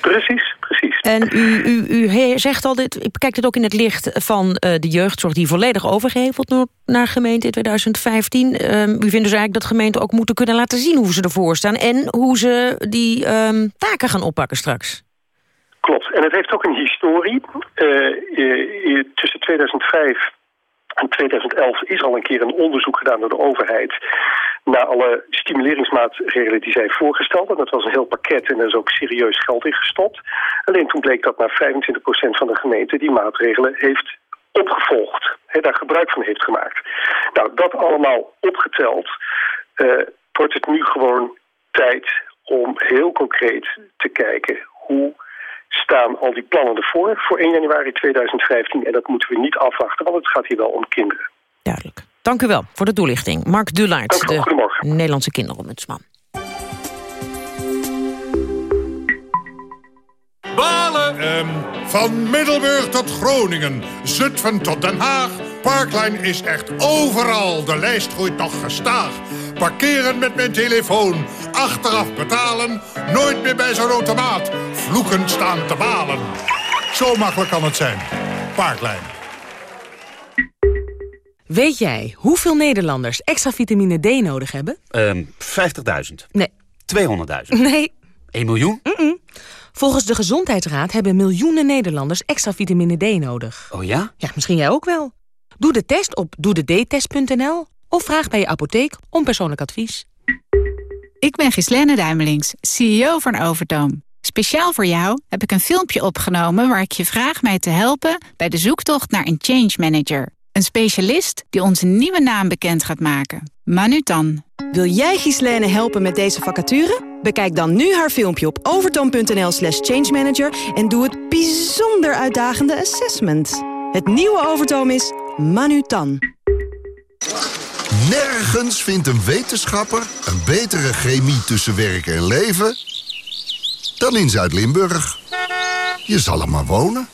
Precies, precies. En u, u, u zegt al, dit, ik bekijk dit ook in het licht van uh, de jeugdzorg... die volledig overgeheveld wordt naar gemeente in 2015. Uh, u vindt dus eigenlijk dat gemeenten ook moeten kunnen laten zien hoe ze ervoor staan... en hoe ze die um, taken gaan oppakken straks. Klopt. En het heeft ook een historie. Uh, tussen 2005 en 2011 is al een keer een onderzoek gedaan door de overheid naar alle stimuleringsmaatregelen die zij voorgesteld. En dat was een heel pakket en er is ook serieus geld in gestopt. Alleen toen bleek dat maar 25% van de gemeente die maatregelen heeft opgevolgd. He, daar gebruik van heeft gemaakt. Nou, dat allemaal opgeteld uh, wordt het nu gewoon tijd om heel concreet te kijken hoe staan al die plannen ervoor voor 1 januari 2015. En dat moeten we niet afwachten, want het gaat hier wel om kinderen. Duidelijk. Dank u wel voor de toelichting. Mark Dulaert, de Nederlandse kinderombudsman. Balen! Um, van Middelburg tot Groningen, Zutphen tot Den Haag. Parklijn is echt overal. De lijst groeit nog gestaag. Parkeren met mijn telefoon. Achteraf betalen. Nooit meer bij zo'n automaat. Vloeken staan te balen. Zo makkelijk kan het zijn. Parklijn. Weet jij hoeveel Nederlanders extra vitamine D nodig hebben? Um, 50.000. Nee. 200.000. Nee. 1 miljoen? Mm -mm. Volgens de Gezondheidsraad hebben miljoenen Nederlanders extra vitamine D nodig. Oh ja? Ja, misschien jij ook wel. Doe de test op doedetest.nl of vraag bij je apotheek om persoonlijk advies. Ik ben Gislenne Duimelings, CEO van Overtoom. Speciaal voor jou heb ik een filmpje opgenomen waar ik je vraag mij te helpen bij de zoektocht naar een change manager. Een specialist die onze nieuwe naam bekend gaat maken. Manutan. Wil jij Gislene helpen met deze vacature? Bekijk dan nu haar filmpje op overtoom.nl slash changemanager... en doe het bijzonder uitdagende assessment. Het nieuwe Overtoom is Manutan. Nergens vindt een wetenschapper een betere chemie tussen werk en leven... dan in Zuid-Limburg. Je zal er maar wonen.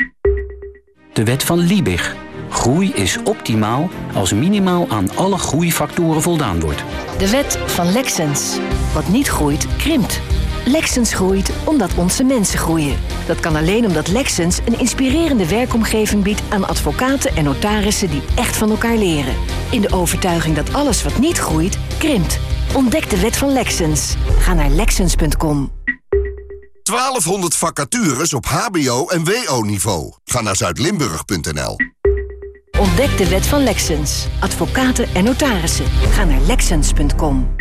De wet van Liebig. Groei is optimaal als minimaal aan alle groeifactoren voldaan wordt. De wet van Lexens. Wat niet groeit, krimpt. Lexens groeit omdat onze mensen groeien. Dat kan alleen omdat Lexens een inspirerende werkomgeving biedt aan advocaten en notarissen die echt van elkaar leren. In de overtuiging dat alles wat niet groeit, krimpt. Ontdek de wet van Lexens. Ga naar lexens.com. 1200 vacatures op hbo- en wo-niveau. Ga naar zuidlimburg.nl. Ontdek de wet van Lexens. Advocaten en notarissen. Ga naar lexens.com.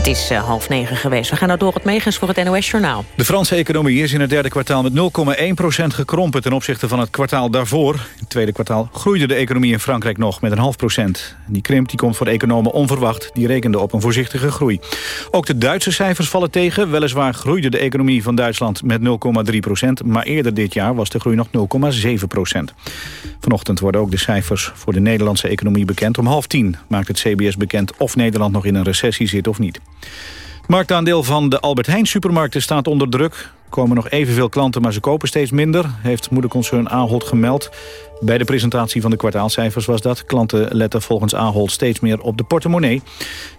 Het is uh, half negen geweest. We gaan nou door het meegens voor het NOS-journaal. De Franse economie is in het derde kwartaal met 0,1% gekrompen... ten opzichte van het kwartaal daarvoor. In het tweede kwartaal groeide de economie in Frankrijk nog met een half procent. Die krimp die komt voor economen onverwacht. Die rekenden op een voorzichtige groei. Ook de Duitse cijfers vallen tegen. Weliswaar groeide de economie van Duitsland met 0,3 procent... maar eerder dit jaar was de groei nog 0,7 procent. Vanochtend worden ook de cijfers voor de Nederlandse economie bekend. Om half tien maakt het CBS bekend of Nederland nog in een recessie zit of niet. Het marktaandeel van de Albert Heijn supermarkten staat onder druk. Er komen nog evenveel klanten, maar ze kopen steeds minder, heeft moederconcern Ahold gemeld. Bij de presentatie van de kwartaalcijfers was dat. Klanten letten volgens Ahold steeds meer op de portemonnee.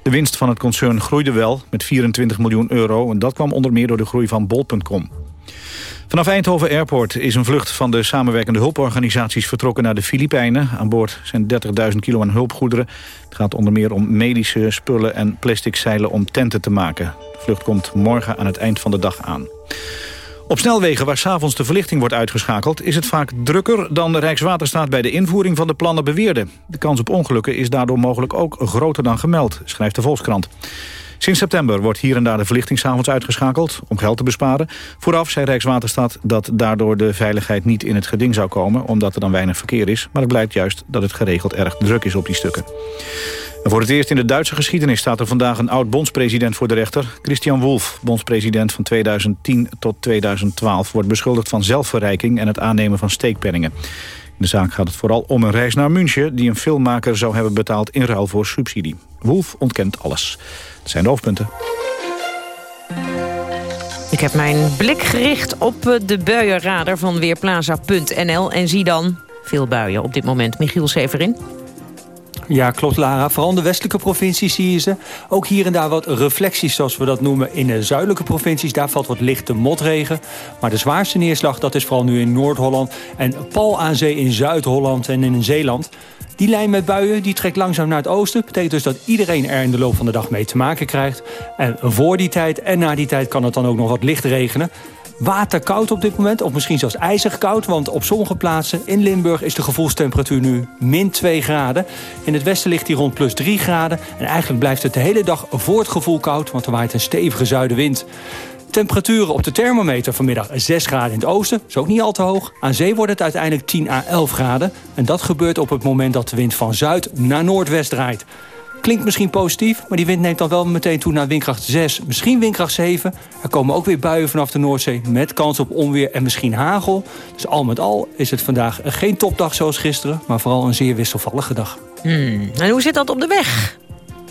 De winst van het concern groeide wel met 24 miljoen euro. En dat kwam onder meer door de groei van bol.com. Vanaf Eindhoven Airport is een vlucht van de samenwerkende hulporganisaties vertrokken naar de Filipijnen. Aan boord zijn 30.000 kilo aan hulpgoederen. Het gaat onder meer om medische spullen en plastic zeilen om tenten te maken. De vlucht komt morgen aan het eind van de dag aan. Op snelwegen waar s'avonds de verlichting wordt uitgeschakeld... is het vaak drukker dan de Rijkswaterstaat bij de invoering van de plannen beweerde. De kans op ongelukken is daardoor mogelijk ook groter dan gemeld, schrijft de Volkskrant. Sinds september wordt hier en daar de verlichting s'avonds uitgeschakeld... om geld te besparen. Vooraf zei Rijkswaterstaat dat daardoor de veiligheid niet in het geding zou komen... omdat er dan weinig verkeer is. Maar het blijkt juist dat het geregeld erg druk is op die stukken. En voor het eerst in de Duitse geschiedenis staat er vandaag een oud-bondspresident voor de rechter. Christian Wolff, bondspresident van 2010 tot 2012... wordt beschuldigd van zelfverrijking en het aannemen van steekpenningen. In de zaak gaat het vooral om een reis naar München... die een filmmaker zou hebben betaald in ruil voor subsidie. Wolff ontkent alles. Dat zijn de hoofdpunten. Ik heb mijn blik gericht op de buienradar van Weerplaza.nl en zie dan Veel buien op dit moment. Michiel Severin. Ja, klopt Lara. Vooral in de westelijke provincies zie je ze. Ook hier en daar wat reflecties, zoals we dat noemen. In de zuidelijke provincies, daar valt wat lichte motregen. Maar de zwaarste neerslag, dat is vooral nu in Noord-Holland... en pal aan zee in Zuid-Holland en in Zeeland. Die lijn met buien die trekt langzaam naar het oosten. Betekent dus dat iedereen er in de loop van de dag mee te maken krijgt. En voor die tijd en na die tijd kan het dan ook nog wat licht regenen waterkoud op dit moment. Of misschien zelfs ijzig koud. Want op sommige plaatsen in Limburg is de gevoelstemperatuur nu min 2 graden. In het westen ligt hij rond plus 3 graden. En eigenlijk blijft het de hele dag voor het gevoel koud. Want er waait een stevige zuidenwind. Temperaturen op de thermometer vanmiddag 6 graden in het oosten. is ook niet al te hoog. Aan zee wordt het uiteindelijk 10 à 11 graden. En dat gebeurt op het moment dat de wind van zuid naar noordwest draait. Klinkt misschien positief, maar die wind neemt dan wel meteen toe naar windkracht 6. Misschien windkracht 7. Er komen ook weer buien vanaf de Noordzee met kans op onweer en misschien hagel. Dus al met al is het vandaag geen topdag zoals gisteren... maar vooral een zeer wisselvallige dag. Hmm. En hoe zit dat op de weg?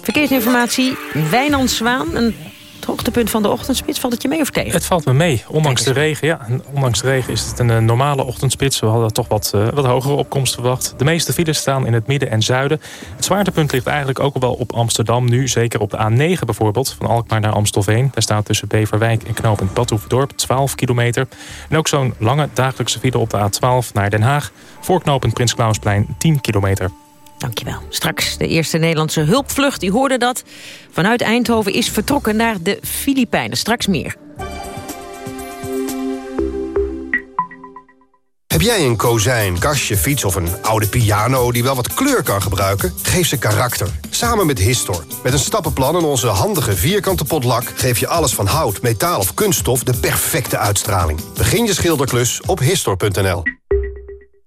Verkeersinformatie, Wijnand Zwaan, het hoogtepunt van de ochtendspits, valt het je mee of tegen? Het valt me mee, ondanks de regen. Ja, ondanks de regen is het een eh, normale ochtendspits. We hadden toch wat, uh, wat hogere opkomst verwacht. De meeste files staan in het midden en zuiden. Het zwaartepunt ligt eigenlijk ook wel op Amsterdam nu. Zeker op de A9 bijvoorbeeld, van Alkmaar naar Amstelveen. Daar staat tussen Beverwijk en knooppunt Badhoevedorp 12 kilometer. En ook zo'n lange dagelijkse file op de A12 naar Den Haag. Voor knooppunt Prins Klausplein 10 kilometer. Dankjewel. Straks de eerste Nederlandse hulpvlucht, die hoorde dat... vanuit Eindhoven is vertrokken naar de Filipijnen. Straks meer. Heb jij een kozijn, kastje, fiets of een oude piano... die wel wat kleur kan gebruiken? Geef ze karakter. Samen met Histor. Met een stappenplan en onze handige vierkante potlak... geef je alles van hout, metaal of kunststof de perfecte uitstraling. Begin je schilderklus op Histor.nl.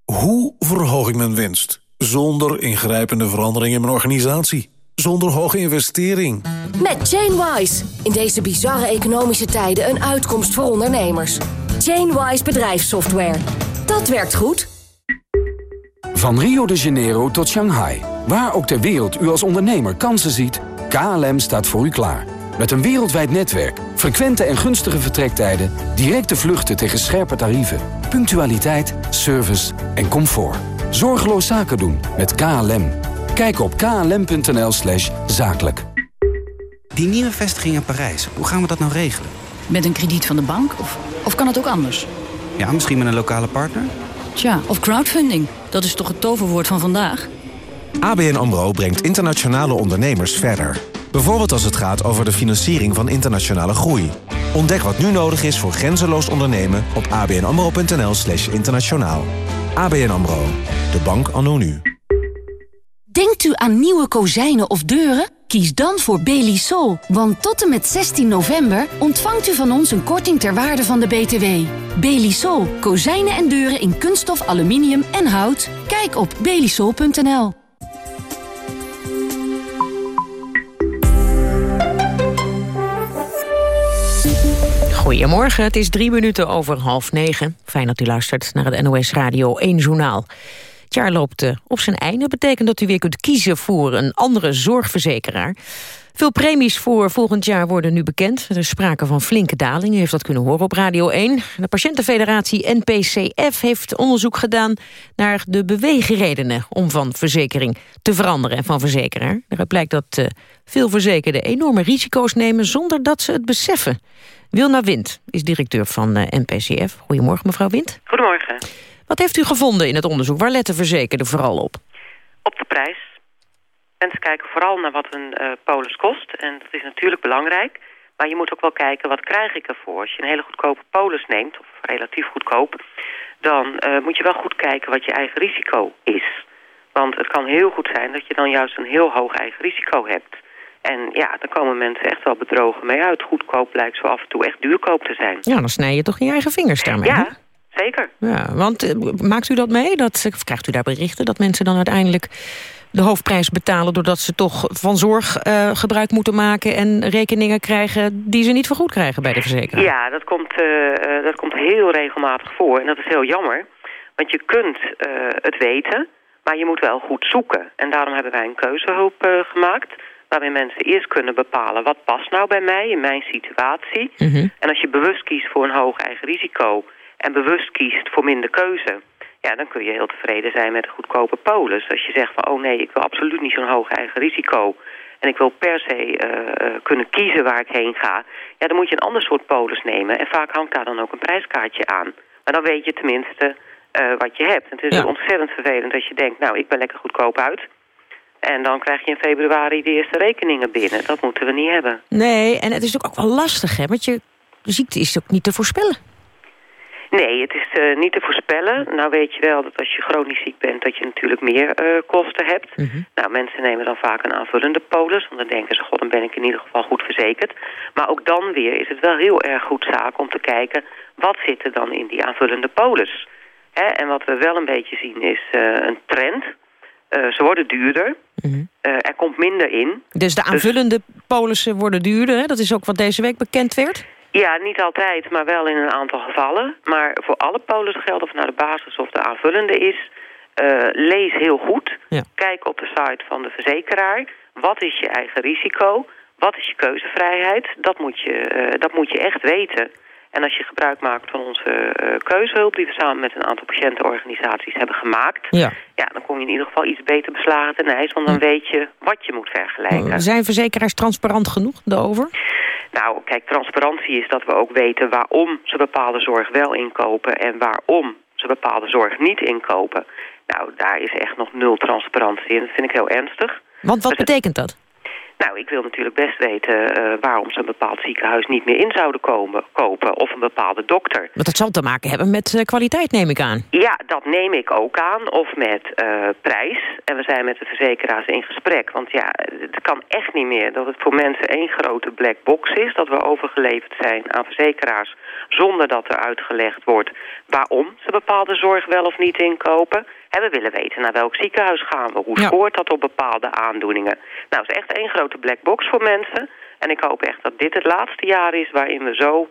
Hoe verhoog ik mijn winst? Zonder ingrijpende verandering in mijn organisatie. Zonder hoge investering. Met Chainwise. In deze bizarre economische tijden een uitkomst voor ondernemers. Chainwise bedrijfssoftware. Dat werkt goed. Van Rio de Janeiro tot Shanghai. Waar ook ter wereld u als ondernemer kansen ziet... KLM staat voor u klaar. Met een wereldwijd netwerk, frequente en gunstige vertrektijden... directe vluchten tegen scherpe tarieven, punctualiteit, service en comfort. Zorgeloos zaken doen met KLM. Kijk op klm.nl slash zakelijk. Die nieuwe vestiging in Parijs, hoe gaan we dat nou regelen? Met een krediet van de bank? Of, of kan het ook anders? Ja, misschien met een lokale partner? Tja, of crowdfunding. Dat is toch het toverwoord van vandaag? ABN AMRO brengt internationale ondernemers verder. Bijvoorbeeld als het gaat over de financiering van internationale groei. Ontdek wat nu nodig is voor grenzeloos ondernemen op abnamro.nl slash internationaal. ABN AMRO, de bank anno nu. Denkt u aan nieuwe kozijnen of deuren? Kies dan voor Belisol, want tot en met 16 november ontvangt u van ons een korting ter waarde van de BTW. Belisol, kozijnen en deuren in kunststof, aluminium en hout. Kijk op belisol.nl. Goedemorgen, het is drie minuten over half negen. Fijn dat u luistert naar het NOS Radio 1 Journaal. Het jaar loopt eh, op zijn einde. betekent dat u weer kunt kiezen voor een andere zorgverzekeraar. Veel premies voor volgend jaar worden nu bekend. Er is sprake van flinke daling. U heeft dat kunnen horen op Radio 1. De patiëntenfederatie NPCF heeft onderzoek gedaan... naar de beweegredenen om van verzekering te veranderen en van verzekeraar. Daaruit blijkt dat uh, veel verzekerden enorme risico's nemen... zonder dat ze het beseffen. Wilna Wind is directeur van uh, NPCF. Goedemorgen, mevrouw Wind. Goedemorgen. Wat heeft u gevonden in het onderzoek? Waar letten verzekerden vooral op? Op de prijs. Mensen kijken vooral naar wat een uh, polis kost. En dat is natuurlijk belangrijk. Maar je moet ook wel kijken, wat krijg ik ervoor? Als je een hele goedkope polis neemt, of relatief goedkoop... dan uh, moet je wel goed kijken wat je eigen risico is. Want het kan heel goed zijn dat je dan juist een heel hoog eigen risico hebt. En ja, dan komen mensen echt wel bedrogen mee uit. Goedkoop blijkt zo af en toe echt duurkoop te zijn. Ja, dan snij je toch in je eigen vingers daarmee, Ja, zeker. Ja, want uh, maakt u dat mee? Dat, of krijgt u daar berichten dat mensen dan uiteindelijk de hoofdprijs betalen... doordat ze toch van zorg uh, gebruik moeten maken... en rekeningen krijgen die ze niet vergoed krijgen bij de verzekeraar? Ja, dat komt, uh, dat komt heel regelmatig voor. En dat is heel jammer. Want je kunt het weten, maar je moet wel goed zoeken. En daarom hebben wij een keuzehulp gemaakt waarin mensen eerst kunnen bepalen... wat past nou bij mij in mijn situatie. Mm -hmm. En als je bewust kiest voor een hoog eigen risico... en bewust kiest voor minder keuze... Ja, dan kun je heel tevreden zijn met een goedkope polis. Als je zegt van, oh nee, ik wil absoluut niet zo'n hoog eigen risico... en ik wil per se uh, kunnen kiezen waar ik heen ga... ja, dan moet je een ander soort polis nemen. En vaak hangt daar dan ook een prijskaartje aan. Maar dan weet je tenminste uh, wat je hebt. En het is ja. ontzettend vervelend als je denkt, nou, ik ben lekker goedkoop uit... En dan krijg je in februari de eerste rekeningen binnen. Dat moeten we niet hebben. Nee, en het is ook wel lastig, hè? Want je ziekte is ook niet te voorspellen. Nee, het is uh, niet te voorspellen. Nou weet je wel dat als je chronisch ziek bent... dat je natuurlijk meer uh, kosten hebt. Mm -hmm. Nou, mensen nemen dan vaak een aanvullende polis. Want dan denken ze, god, dan ben ik in ieder geval goed verzekerd. Maar ook dan weer is het wel heel erg goed zaak om te kijken... wat zit er dan in die aanvullende polis? Hè? En wat we wel een beetje zien is uh, een trend... Uh, ze worden duurder. Mm -hmm. uh, er komt minder in. Dus de aanvullende dus... polissen worden duurder. Hè? Dat is ook wat deze week bekend werd? Ja, niet altijd, maar wel in een aantal gevallen. Maar voor alle polissen geldt of het nou de basis of de aanvullende is... Uh, lees heel goed. Ja. Kijk op de site van de verzekeraar. Wat is je eigen risico? Wat is je keuzevrijheid? Dat moet je, dat moet je echt weten. En als je gebruik maakt van onze uh, keuzehulp... die we samen met een aantal patiëntenorganisaties hebben gemaakt... Ja. Ja, dan kom je in ieder geval iets beter beslagen ten ijs... want dan ja. weet je wat je moet vergelijken. Zijn verzekeraars transparant genoeg daarover? Nou, kijk, transparantie is dat we ook weten... waarom ze bepaalde zorg wel inkopen... en waarom ze bepaalde zorg niet inkopen. Nou, daar is echt nog nul transparantie in. Dat vind ik heel ernstig. Want wat dus betekent dat? Nou, ik wil natuurlijk best weten uh, waarom ze een bepaald ziekenhuis niet meer in zouden komen, kopen. Of een bepaalde dokter. Want dat zal te maken hebben met uh, kwaliteit, neem ik aan. Ja, dat neem ik ook aan. Of met uh, prijs. En we zijn met de verzekeraars in gesprek. Want ja, het kan echt niet meer dat het voor mensen één grote black box is. Dat we overgeleverd zijn aan verzekeraars. Zonder dat er uitgelegd wordt waarom ze bepaalde zorg wel of niet inkopen. En we willen weten naar welk ziekenhuis gaan we. Hoe scoort dat op bepaalde aandoeningen? Nou, het is echt één grote black box voor mensen. En ik hoop echt dat dit het laatste jaar is waarin we zo...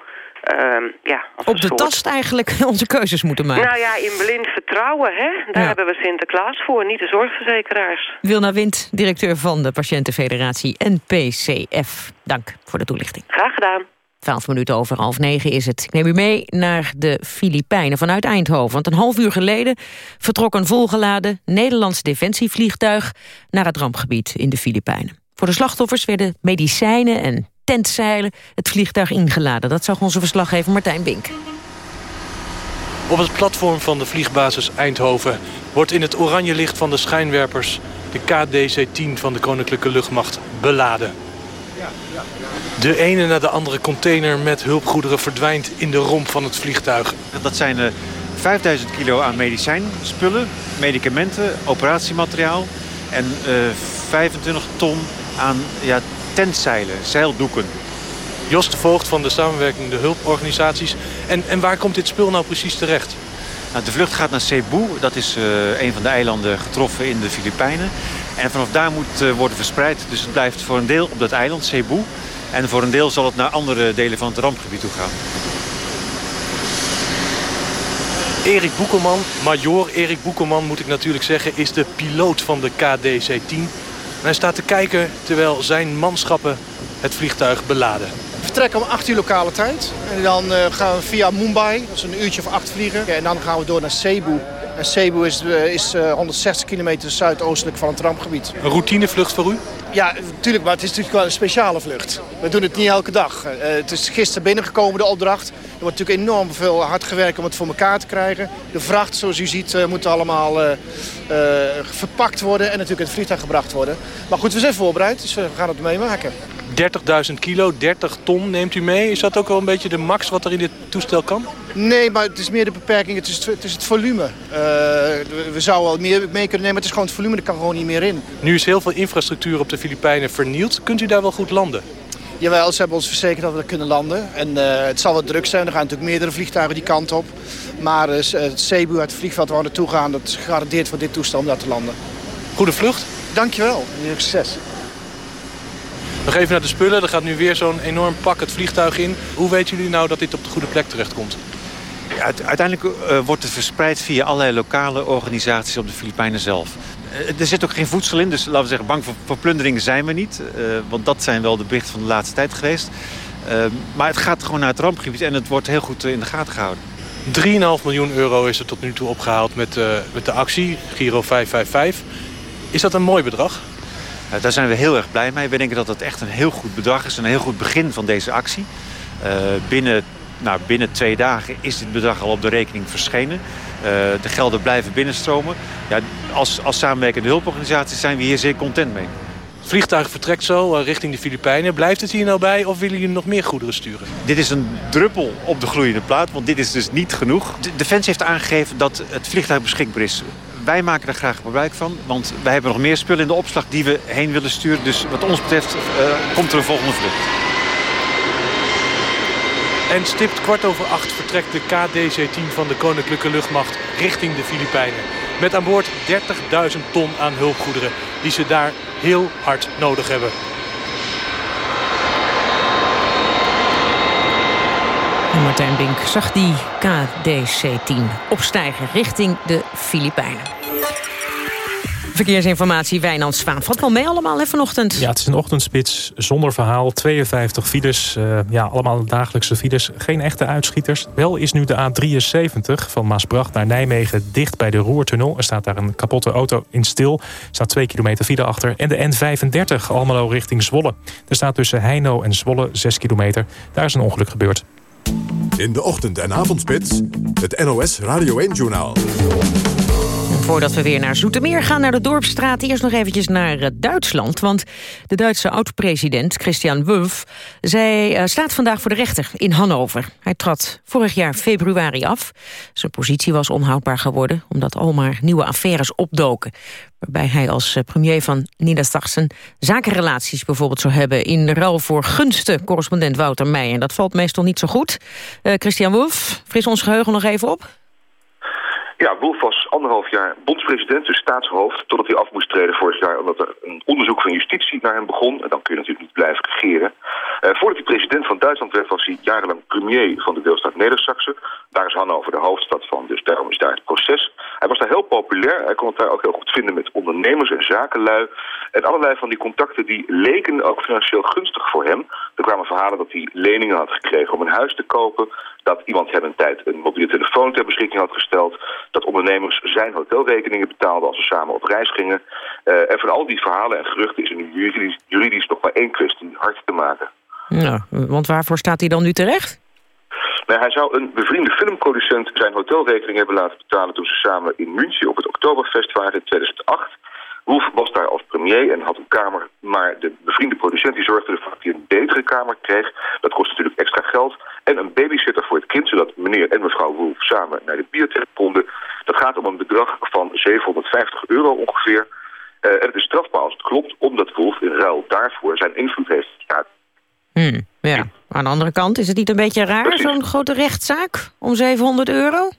Uh, ja, op de soort... tast eigenlijk onze keuzes moeten maken. Nou ja, in blind vertrouwen, hè? Daar ja. hebben we Sinterklaas voor, niet de zorgverzekeraars. Wilna Wind, directeur van de Patiëntenfederatie NPCF. Dank voor de toelichting. Graag gedaan. 12 minuten over half negen is het. Ik neem u mee naar de Filipijnen vanuit Eindhoven. Want een half uur geleden vertrok een volgeladen Nederlands defensievliegtuig... naar het rampgebied in de Filipijnen. Voor de slachtoffers werden medicijnen en tentzeilen het vliegtuig ingeladen. Dat zag onze verslaggever Martijn Bink. Op het platform van de vliegbasis Eindhoven... wordt in het oranje licht van de schijnwerpers... de KDC-10 van de Koninklijke Luchtmacht beladen. De ene na de andere container met hulpgoederen verdwijnt in de romp van het vliegtuig. Dat zijn uh, 5000 kilo aan medicijnspullen, medicamenten, operatiemateriaal... en uh, 25 ton aan ja, tentzeilen, zeildoeken. Jos de Voogd van de samenwerkende hulporganisaties. En, en waar komt dit spul nou precies terecht? Nou, de vlucht gaat naar Cebu. Dat is uh, een van de eilanden getroffen in de Filipijnen. En vanaf daar moet uh, worden verspreid. Dus het blijft voor een deel op dat eiland, Cebu. En voor een deel zal het naar andere delen van het rampgebied toe gaan. Erik Boekelman, major Erik Boekelman moet ik natuurlijk zeggen... is de piloot van de KDC-10. En hij staat te kijken terwijl zijn manschappen het vliegtuig beladen. We vertrekken om 8 uur lokale tijd. En dan uh, gaan we via Mumbai, dat is een uurtje of acht vliegen. En dan gaan we door naar Cebu. En Cebu is, is uh, 160 kilometer zuidoostelijk van het rampgebied. Een routinevlucht voor u? Ja, natuurlijk, maar het is natuurlijk wel een speciale vlucht. We doen het niet elke dag. Uh, het is gisteren binnengekomen, de opdracht. Er wordt natuurlijk enorm veel hard gewerkt om het voor elkaar te krijgen. De vracht, zoals u ziet, uh, moet allemaal uh, verpakt worden en natuurlijk in het vliegtuig gebracht worden. Maar goed, we zijn voorbereid, dus we gaan het meemaken. 30.000 kilo, 30 ton neemt u mee. Is dat ook wel een beetje de max wat er in dit toestel kan? Nee, maar het is meer de beperking. Het is het, het, is het volume. Uh, we zouden wel meer mee kunnen nemen, maar het is gewoon het volume. Er kan gewoon niet meer in. Nu is heel veel infrastructuur op de Filipijnen vernield. Kunt u daar wel goed landen? Jawel, ze hebben ons verzekerd dat we er kunnen landen. En uh, het zal wat druk zijn. Er gaan natuurlijk meerdere vliegtuigen die kant op. Maar uh, het Cebu, het vliegveld waar we naartoe gaan, dat is gegarandeerd voor dit toestel om daar te landen. Goede vlucht. Dankjewel. Succes. Nog even naar de spullen. Er gaat nu weer zo'n enorm pak het vliegtuig in. Hoe weten jullie nou dat dit op de goede plek terechtkomt? Uiteindelijk uh, wordt het verspreid via allerlei lokale organisaties op de Filipijnen zelf. Uh, er zit ook geen voedsel in, dus laten we zeggen, bang voor, voor plunderingen zijn we niet. Uh, want dat zijn wel de berichten van de laatste tijd geweest. maar het gaat gewoon naar het rampgebied en het wordt heel goed in de gaten gehouden. 3,5 miljoen euro is er tot nu toe opgehaald met, met de actie, Giro 555. Is dat een mooi bedrag? Uh, daar zijn we heel erg blij mee. We denken dat het echt een heel goed bedrag is. Een heel goed begin van deze actie. Uh, binnen, nou, binnen twee dagen is dit bedrag al op de rekening verschenen. de gelden blijven binnenstromen. Ja, als, als samenwerkende hulporganisatie zijn we hier zeer content mee. Het vliegtuig vertrekt zo uh, richting de Filipijnen. Blijft het hier nou bij of willen jullie nog meer goederen sturen? Dit is een druppel op de gloeiende plaat, want dit is dus niet genoeg. De Defensie heeft aangegeven dat het vliegtuig beschikbaar is. Wij maken er graag gebruik van, want wij hebben nog meer spullen in de opslag die we heen willen sturen. Dus wat ons betreft uh, komt er een volgende vlucht. En stipt kwart over acht vertrekt de KDC-10 van de Koninklijke Luchtmacht richting de Filipijnen. Met aan boord 30.000 ton aan hulpgoederen die ze daar heel hard nodig hebben. Martijn Bink zag die KDC-10 opstijgen richting de Filipijnen. Verkeersinformatie, Wijnand Zwaan. Valt wel mee allemaal hè, vanochtend? Ja, het is een ochtendspits zonder verhaal. 52 files, uh, ja, allemaal dagelijkse files. Geen echte uitschieters. Wel is nu de A73 van Maasbracht naar Nijmegen dicht bij de Roertunnel. Er staat daar een kapotte auto in stil. Er staat 2 kilometer file achter. En de N35 Almelo richting Zwolle. Er staat tussen Heino en Zwolle 6 kilometer. Daar is een ongeluk gebeurd. In de ochtend- en avondspits, het NOS Radio 1-journaal. Voordat we weer naar Zoetermeer gaan, naar de Dorpsstraat... eerst nog eventjes naar uh, Duitsland. Want de Duitse oud-president Christian Wulff... Zij, uh, staat vandaag voor de rechter in Hannover. Hij trad vorig jaar februari af. Zijn positie was onhoudbaar geworden... omdat al maar nieuwe affaires opdoken. Waarbij hij als uh, premier van Niedersachsen... zakenrelaties bijvoorbeeld zou hebben... in ruil voor gunsten, correspondent Wouter Meijer. Dat valt meestal niet zo goed. Christian Wulff, fris ons geheugen nog even op... Ja, Wolf was anderhalf jaar bondspresident, dus staatshoofd, totdat hij af moest treden vorig jaar, omdat er een onderzoek van justitie naar hem begon. En dan kun je natuurlijk niet blijven regeren. Uh, voordat hij president van Duitsland werd, was hij jarenlang premier van de deelstaat Neder-Saxen. Daar is Hannover de hoofdstad van, dus daarom is daar het proces. Hij was daar heel populair, hij kon het daar ook heel goed vinden met ondernemers en zakenlui. En allerlei van die contacten die leken ook financieel gunstig voor hem. Er kwamen verhalen dat hij leningen had gekregen om een huis te kopen. Dat iemand hem een tijd een mobiele telefoon ter beschikking had gesteld. Dat ondernemers zijn hotelrekeningen betaalden als ze samen op reis gingen. Uh, en van al die verhalen en geruchten is er nu juridisch, juridisch nog maar één kwestie hard te maken. Nou, want waarvoor staat hij dan nu terecht? Nou, hij zou een bevriende filmproducent zijn hotelrekening hebben laten betalen... toen ze samen in München op het Oktoberfest waren in 2008. Wolf was daar als premier en had een kamer, maar de bevriende producent die zorgde ervoor dat hij een betere kamer kreeg. Dat kost natuurlijk extra geld. En een babysitter voor het kind, zodat meneer en mevrouw Wolf samen naar de biotheek konden. Dat gaat om een bedrag van 750 euro ongeveer. Uh, en het is strafbaar als het klopt, omdat Wolf in ruil daarvoor zijn invloed heeft gehad. Hmm, ja. Aan de andere kant, is het niet een beetje raar, zo'n grote rechtszaak om 700 euro?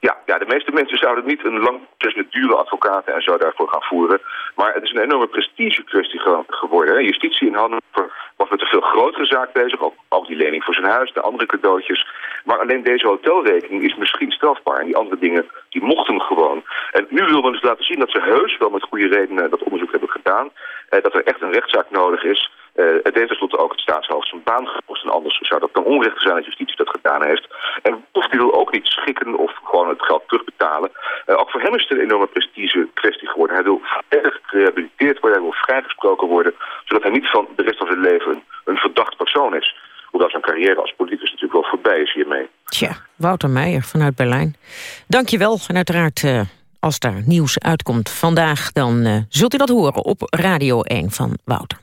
Ja, ja, de meeste mensen zouden niet een lang proces met dure advocaten en zo daarvoor gaan voeren. Maar het is een enorme prestige kwestie geworden. Hè. Justitie in Hannover was met een veel grotere zaak bezig. Ook, ook die lening voor zijn huis, de andere cadeautjes. Maar alleen deze hotelrekening is misschien strafbaar. En die andere dingen, die mochten gewoon. En nu wil men dus laten zien dat ze heus wel met goede redenen dat onderzoek hebben gedaan. Eh, dat er echt een rechtszaak nodig is. Uh, het heeft tenslotte ook het staatshoofd zijn baan gekost. En anders zou dat dan onrecht zijn dat justitie dat gedaan heeft. En of die wil ook niet schikken of gewoon het geld terugbetalen. Uh, ook voor hem is het een enorme prestige kwestig geworden. Hij wil erg gerehabiliteerd worden, hij wil vrijgesproken worden. Zodat hij niet van de rest van zijn leven een, verdacht persoon is. Hoewel zijn carrière als politicus natuurlijk wel voorbij is hiermee. Tja, Wouter Meijer vanuit Berlijn. Dank je wel. En uiteraard... Uh als daar nieuws uitkomt vandaag, dan zult u dat horen op Radio 1 van Wouter.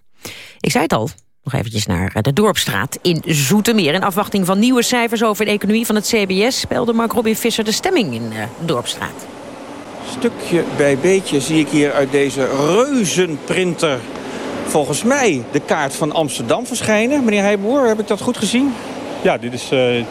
Ik zei het al, nog eventjes naar de Dorpstraat in Zoetermeer. In afwachting van nieuwe cijfers over de economie van het CBS... speelde Mark Robin Visser de stemming in de Dorpstraat. Stukje bij beetje zie ik hier uit deze reuzenprinter... volgens mij de kaart van Amsterdam verschijnen. Meneer Heijboer, heb ik dat goed gezien? Ja, dit is uh,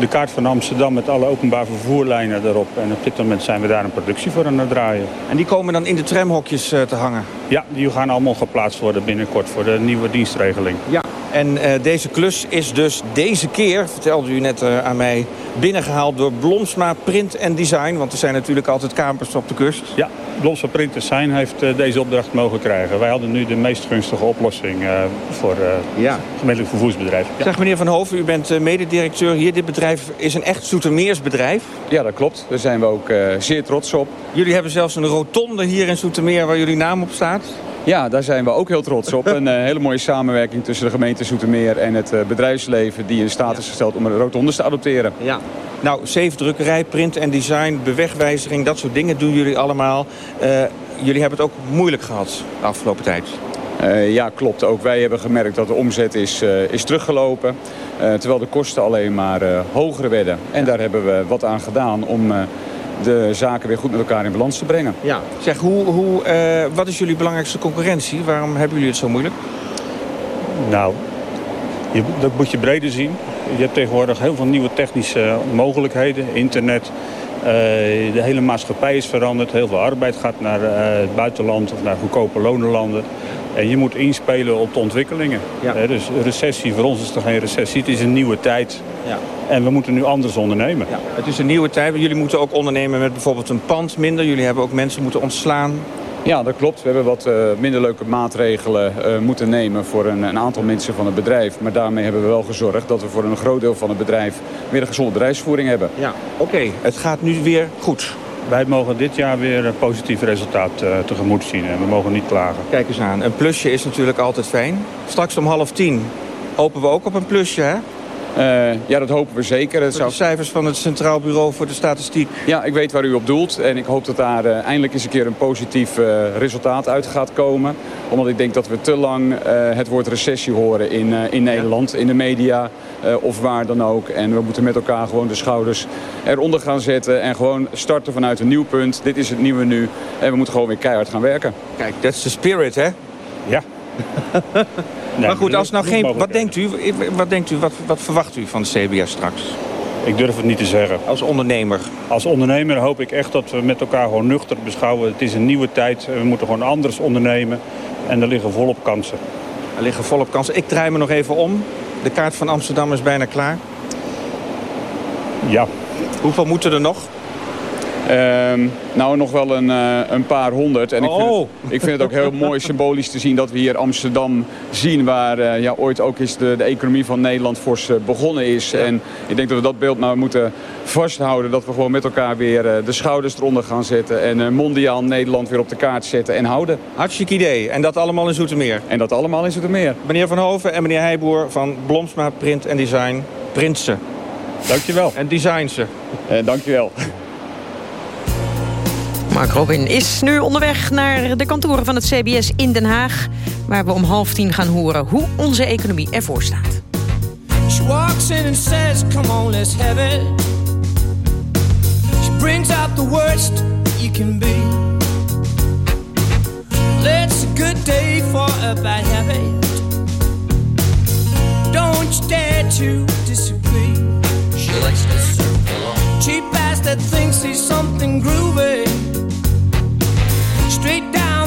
de kaart van Amsterdam met alle openbaar vervoerlijnen erop. En op dit moment zijn we daar een productie voor aan het draaien. En die komen dan in de tramhokjes uh, te hangen? Ja, die gaan allemaal geplaatst worden binnenkort voor de nieuwe dienstregeling. Ja, En eh, deze klus is dus deze keer, vertelde u net eh, aan mij... binnengehaald door Blomsma Print en Design. Want er zijn natuurlijk altijd kamers op de kust. Ja, Blomsma Print Design heeft eh, deze opdracht mogen krijgen. Wij hadden nu de meest gunstige oplossing eh, voor uh, Ja. gemeentelijk vervoersbedrijf. Ja. Zeg meneer Van Hoven, u bent eh, mededirecteur hier. Dit bedrijf is een echt Soetermeers bedrijf. Ja, dat klopt. Daar zijn we ook eh, zeer trots op. Jullie hebben zelfs een rotonde hier in Soetermeer waar jullie naam op staat. Ja, daar zijn we ook heel trots op. Een eh, hele mooie samenwerking tussen de gemeente Zoetermeer en het eh, bedrijfsleven... die in staat is gesteld om een rotondes te adopteren. Ja. Nou, zeefdrukkerij, print en design, bewegwijziging, dat soort dingen doen jullie allemaal. Eh, jullie hebben het ook moeilijk gehad de afgelopen tijd. Ja, klopt. Ook wij hebben gemerkt dat de omzet is, is teruggelopen. terwijl de kosten alleen maar hoger werden. En daar hebben we wat aan gedaan om de zaken weer goed met elkaar in balans te brengen. Ja. Zeg, hoe, hoe, eh, wat is jullie belangrijkste concurrentie? Waarom hebben jullie het zo moeilijk? Nou, je, dat moet je breder zien. Je hebt tegenwoordig heel veel nieuwe technische mogelijkheden. Internet, eh, de hele maatschappij is veranderd. Heel veel arbeid gaat naar eh, het buitenland of naar goedkope lonenlanden. En je moet inspelen op de ontwikkelingen. Eh, dus een recessie, voor ons is het geen recessie. Het is een nieuwe tijd. Ja. En we moeten nu anders ondernemen. Het is een nieuwe tijd. Jullie moeten ook ondernemen met bijvoorbeeld een pand minder. Jullie hebben ook mensen moeten ontslaan. Ja, dat klopt. We hebben wat eh, minder leuke maatregelen eh, moeten nemen voor een, een aantal mensen van het bedrijf. Maar daarmee hebben we wel gezorgd dat we voor een groot deel van het bedrijf weer een gezonde bedrijfsvoering hebben. Ja, oké. Het gaat nu weer goed. Wij mogen dit jaar weer een positief resultaat eh, tegemoet zien. En we mogen niet klagen. Kijk eens aan. Een plusje is natuurlijk altijd fijn. Straks om half tien hopen we ook op een plusje, hè? Eh, ja, dat hopen we zeker. Voor de cijfers van het Centraal Bureau voor de Statistiek. Ja, ik weet waar u op doelt. En ik hoop dat daar eh, eindelijk eens een keer een positief eh, resultaat uit gaat komen. Omdat ik denk dat we te lang eh, het woord recessie horen in, eh, in Nederland, in de media eh, of waar dan ook. En we moeten met elkaar gewoon de schouders eronder gaan zetten. En gewoon starten vanuit een nieuw punt. Dit is het nieuwe nu. En we moeten gewoon weer keihard gaan werken. Kijk, dat is de spirit, hè? Ja. maar goed, als nou geen, wat denkt u, wat, denkt u wat, wat verwacht u van de CBS straks? Ik durf het niet te zeggen. Als ondernemer? Als ondernemer hoop ik echt dat we met elkaar gewoon nuchter beschouwen. Het is een nieuwe tijd. We moeten gewoon anders ondernemen. En er liggen volop kansen. Er liggen volop kansen. Ik draai me nog even om. De kaart van Amsterdam is bijna klaar. Ja. Hoeveel moeten er nog? Ehm, nou, nog wel een, eh, een paar honderd. En ik, vind Oh. het, ik vind het ook heel mooi symbolisch te zien dat we hier Amsterdam zien... waar eh, ja, ooit ook is de, de economie van Nederland fors eh, begonnen is. En ik denk dat we dat beeld maar moeten vasthouden. Dat we gewoon met elkaar weer de schouders eronder gaan zetten... en mondiaal Nederland weer op de kaart zetten en houden. Hartstikke idee. En dat allemaal in Zoetermeer? En dat allemaal in Zoetermeer. Meneer Van Hoven en meneer Heijboer van Blomsma Print en Design. Print ze. Dankjewel. En design ze. Uh, dankjewel. Mark Robin is nu onderweg naar de kantoren van het CBS in Den Haag... waar we om half tien gaan horen hoe onze economie ervoor staat. She walks in and says, come on, let's have it. She brings out the worst you can be. It's a good day for a bad habit. Don't you dare to disagree. She likes to surf along. Cheap ass that thinks he's something groovy.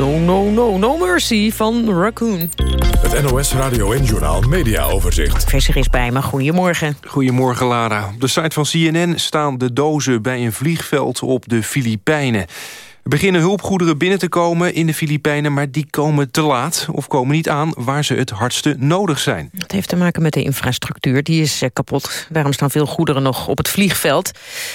No, no, no, no mercy van Raccoon. Het NOS Radio en Journaal Media Overzicht. Visser is bij me, goedemorgen. Goedemorgen Lara. Op de site van CNN staan de dozen bij een vliegveld op de Filipijnen. Er beginnen hulpgoederen binnen te komen in de Filipijnen... maar die komen te laat of komen niet aan waar ze het hardste nodig zijn. Het heeft te maken met de infrastructuur, die is eh, kapot. Daarom staan veel goederen nog op het vliegveld.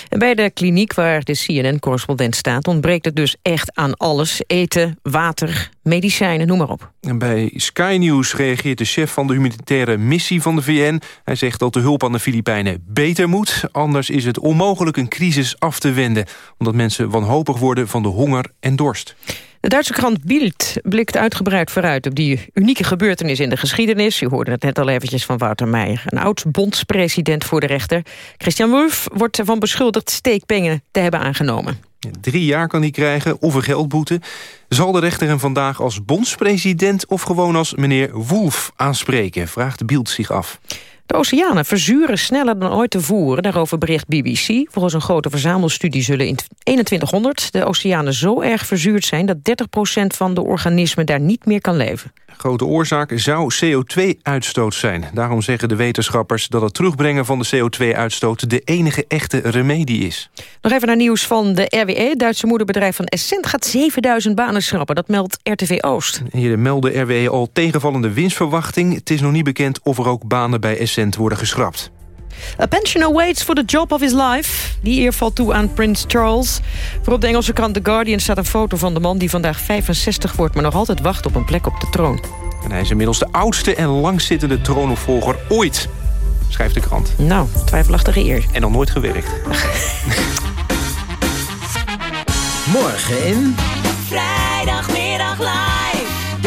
En bij de kliniek waar de CNN-correspondent staat... ontbreekt het dus echt aan alles. Eten, water, medicijnen, noem maar op. En bij Sky News reageert de chef van de humanitaire missie van de VN. Hij zegt dat de hulp aan de Filipijnen beter moet. Anders is het onmogelijk een crisis af te wenden. Omdat mensen wanhopig worden van de honger en dorst. De Duitse krant Bild blikt uitgebreid vooruit op die unieke gebeurtenis in de geschiedenis. U hoorde het net al eventjes van Wouter Meijer. Een oud-bondspresident voor de rechter. Christian Wulff wordt ervan beschuldigd steekpengen te hebben aangenomen. Drie jaar kan hij krijgen of een geldboete. Zal de rechter hem vandaag als bondspresident of gewoon als meneer Wolf aanspreken? Vraagt Bild zich af. De oceanen verzuren sneller dan ooit tevoren. Daarover bericht BBC. Volgens een grote verzamelstudie zullen in 2100 de oceanen zo erg verzuurd zijn... dat 30% van de organismen daar niet meer kan leven. Grote oorzaak zou CO2-uitstoot zijn. Daarom zeggen de wetenschappers dat het terugbrengen van de CO2-uitstoot... de enige echte remedie is. Nog even naar nieuws van de RWE. Duitse moederbedrijf van Essent gaat 7000 banen schrappen. Dat meldt RTV Oost. Hier melden RWE al tegenvallende winstverwachting. Het is nog niet bekend of er ook banen bij Essent worden geschrapt. A pensioner waits for the job of his life. Die eer valt toe aan Prins Charles. Voor op de Engelse krant The Guardian staat een foto van de man... die vandaag 65 wordt, maar nog altijd wacht op een plek op de troon. En hij is inmiddels de oudste en langzittende troonopvolger ooit. Schrijft de krant. Nou, twijfelachtige eer. En nog nooit gewerkt. Morgen in... Vrijdagmiddag.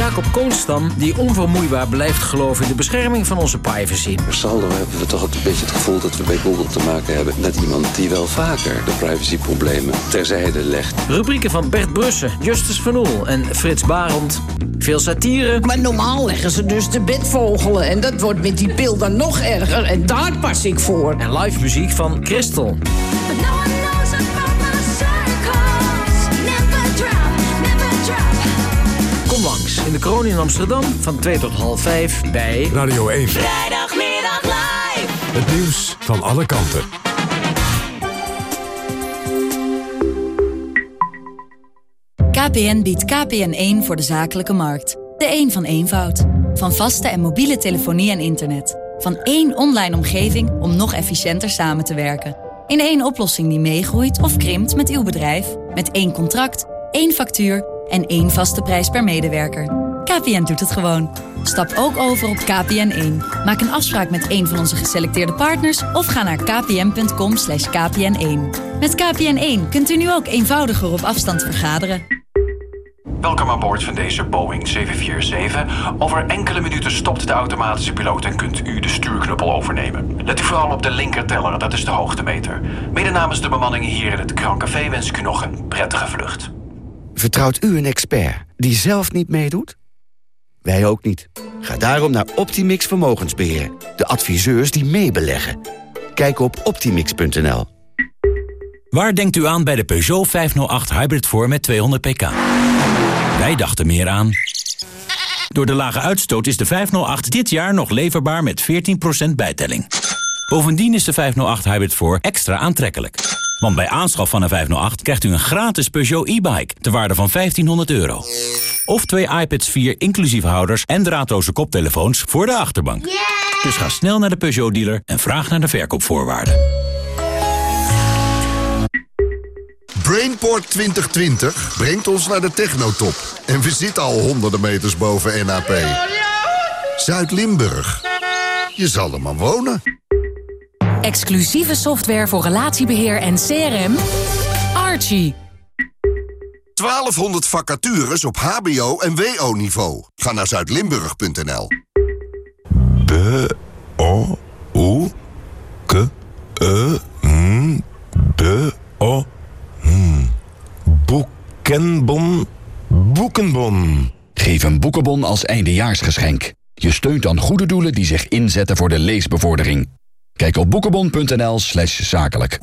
Jacob Koonstam, die onvermoeibaar blijft geloven in de bescherming van onze privacy. Saldo hebben we toch een beetje het gevoel dat we bij Google te maken hebben met iemand die wel vaker de privacyproblemen terzijde legt. Rubrieken van Bert Brussen, Justus Van Oel en Frits Barend. Veel satire. Maar normaal leggen ze dus de bedvogelen en dat wordt met die pil dan nog erger en daar pas ik voor. En live muziek van Christel. In de kroon in Amsterdam van 2 tot half 5 bij Radio 1. Vrijdagmiddag live. Het nieuws van alle kanten. KPN biedt KPN1 voor de zakelijke markt. De een van eenvoud. Van vaste en mobiele telefonie en internet. Van één online omgeving om nog efficiënter samen te werken. In één oplossing die meegroeit of krimpt met uw bedrijf. Met één contract, één factuur en één vaste prijs per medewerker. KPN doet het gewoon. Stap ook over op KPN1. Maak een afspraak met een van onze geselecteerde partners... of ga naar kpn.com kpn1. Met KPN1 kunt u nu ook eenvoudiger op afstand vergaderen. Welkom aan boord van deze Boeing 747. Over enkele minuten stopt de automatische piloot en kunt u de stuurknuppel overnemen. Let u vooral op de linkerteller, dat is de hoogtemeter. Mede namens de bemanning hier in het Krancafé wens ik u nog een prettige vlucht. Vertrouwt u een expert die zelf niet meedoet? Wij ook niet. Ga daarom naar Optimix Vermogensbeheer. De adviseurs die meebeleggen. Kijk op optimix.nl. Waar denkt u aan bij de Peugeot 508 Hybrid voor met 200 pk? Wij dachten meer aan... Door de lage uitstoot is de 508 dit jaar nog leverbaar met 14% bijtelling. Bovendien is de 508 Hybrid voor extra aantrekkelijk. Want bij aanschaf van een 508 krijgt u een gratis Peugeot e-bike... ter waarde van 1500 euro. Of twee iPads 4 inclusief houders en draadloze koptelefoons voor de achterbank. Dus ga snel naar de Peugeot-dealer en vraag naar de verkoopvoorwaarden. Brainport 2020 brengt ons naar de technotop. En we zitten al honderden meters boven NAP. Zuid-Limburg. Je zal er maar wonen. Exclusieve software voor relatiebeheer en CRM. Archie. 1200 vacatures op hbo- en wo-niveau. Ga naar zuidlimburg.nl. B, O, U, K, E, N, B, O, N. Boekenbon, boekenbon. Geef een boekenbon als eindejaarsgeschenk. Je steunt dan goede doelen die zich inzetten voor de leesbevordering. Kijk op boekenbon.nl slash zakelijk.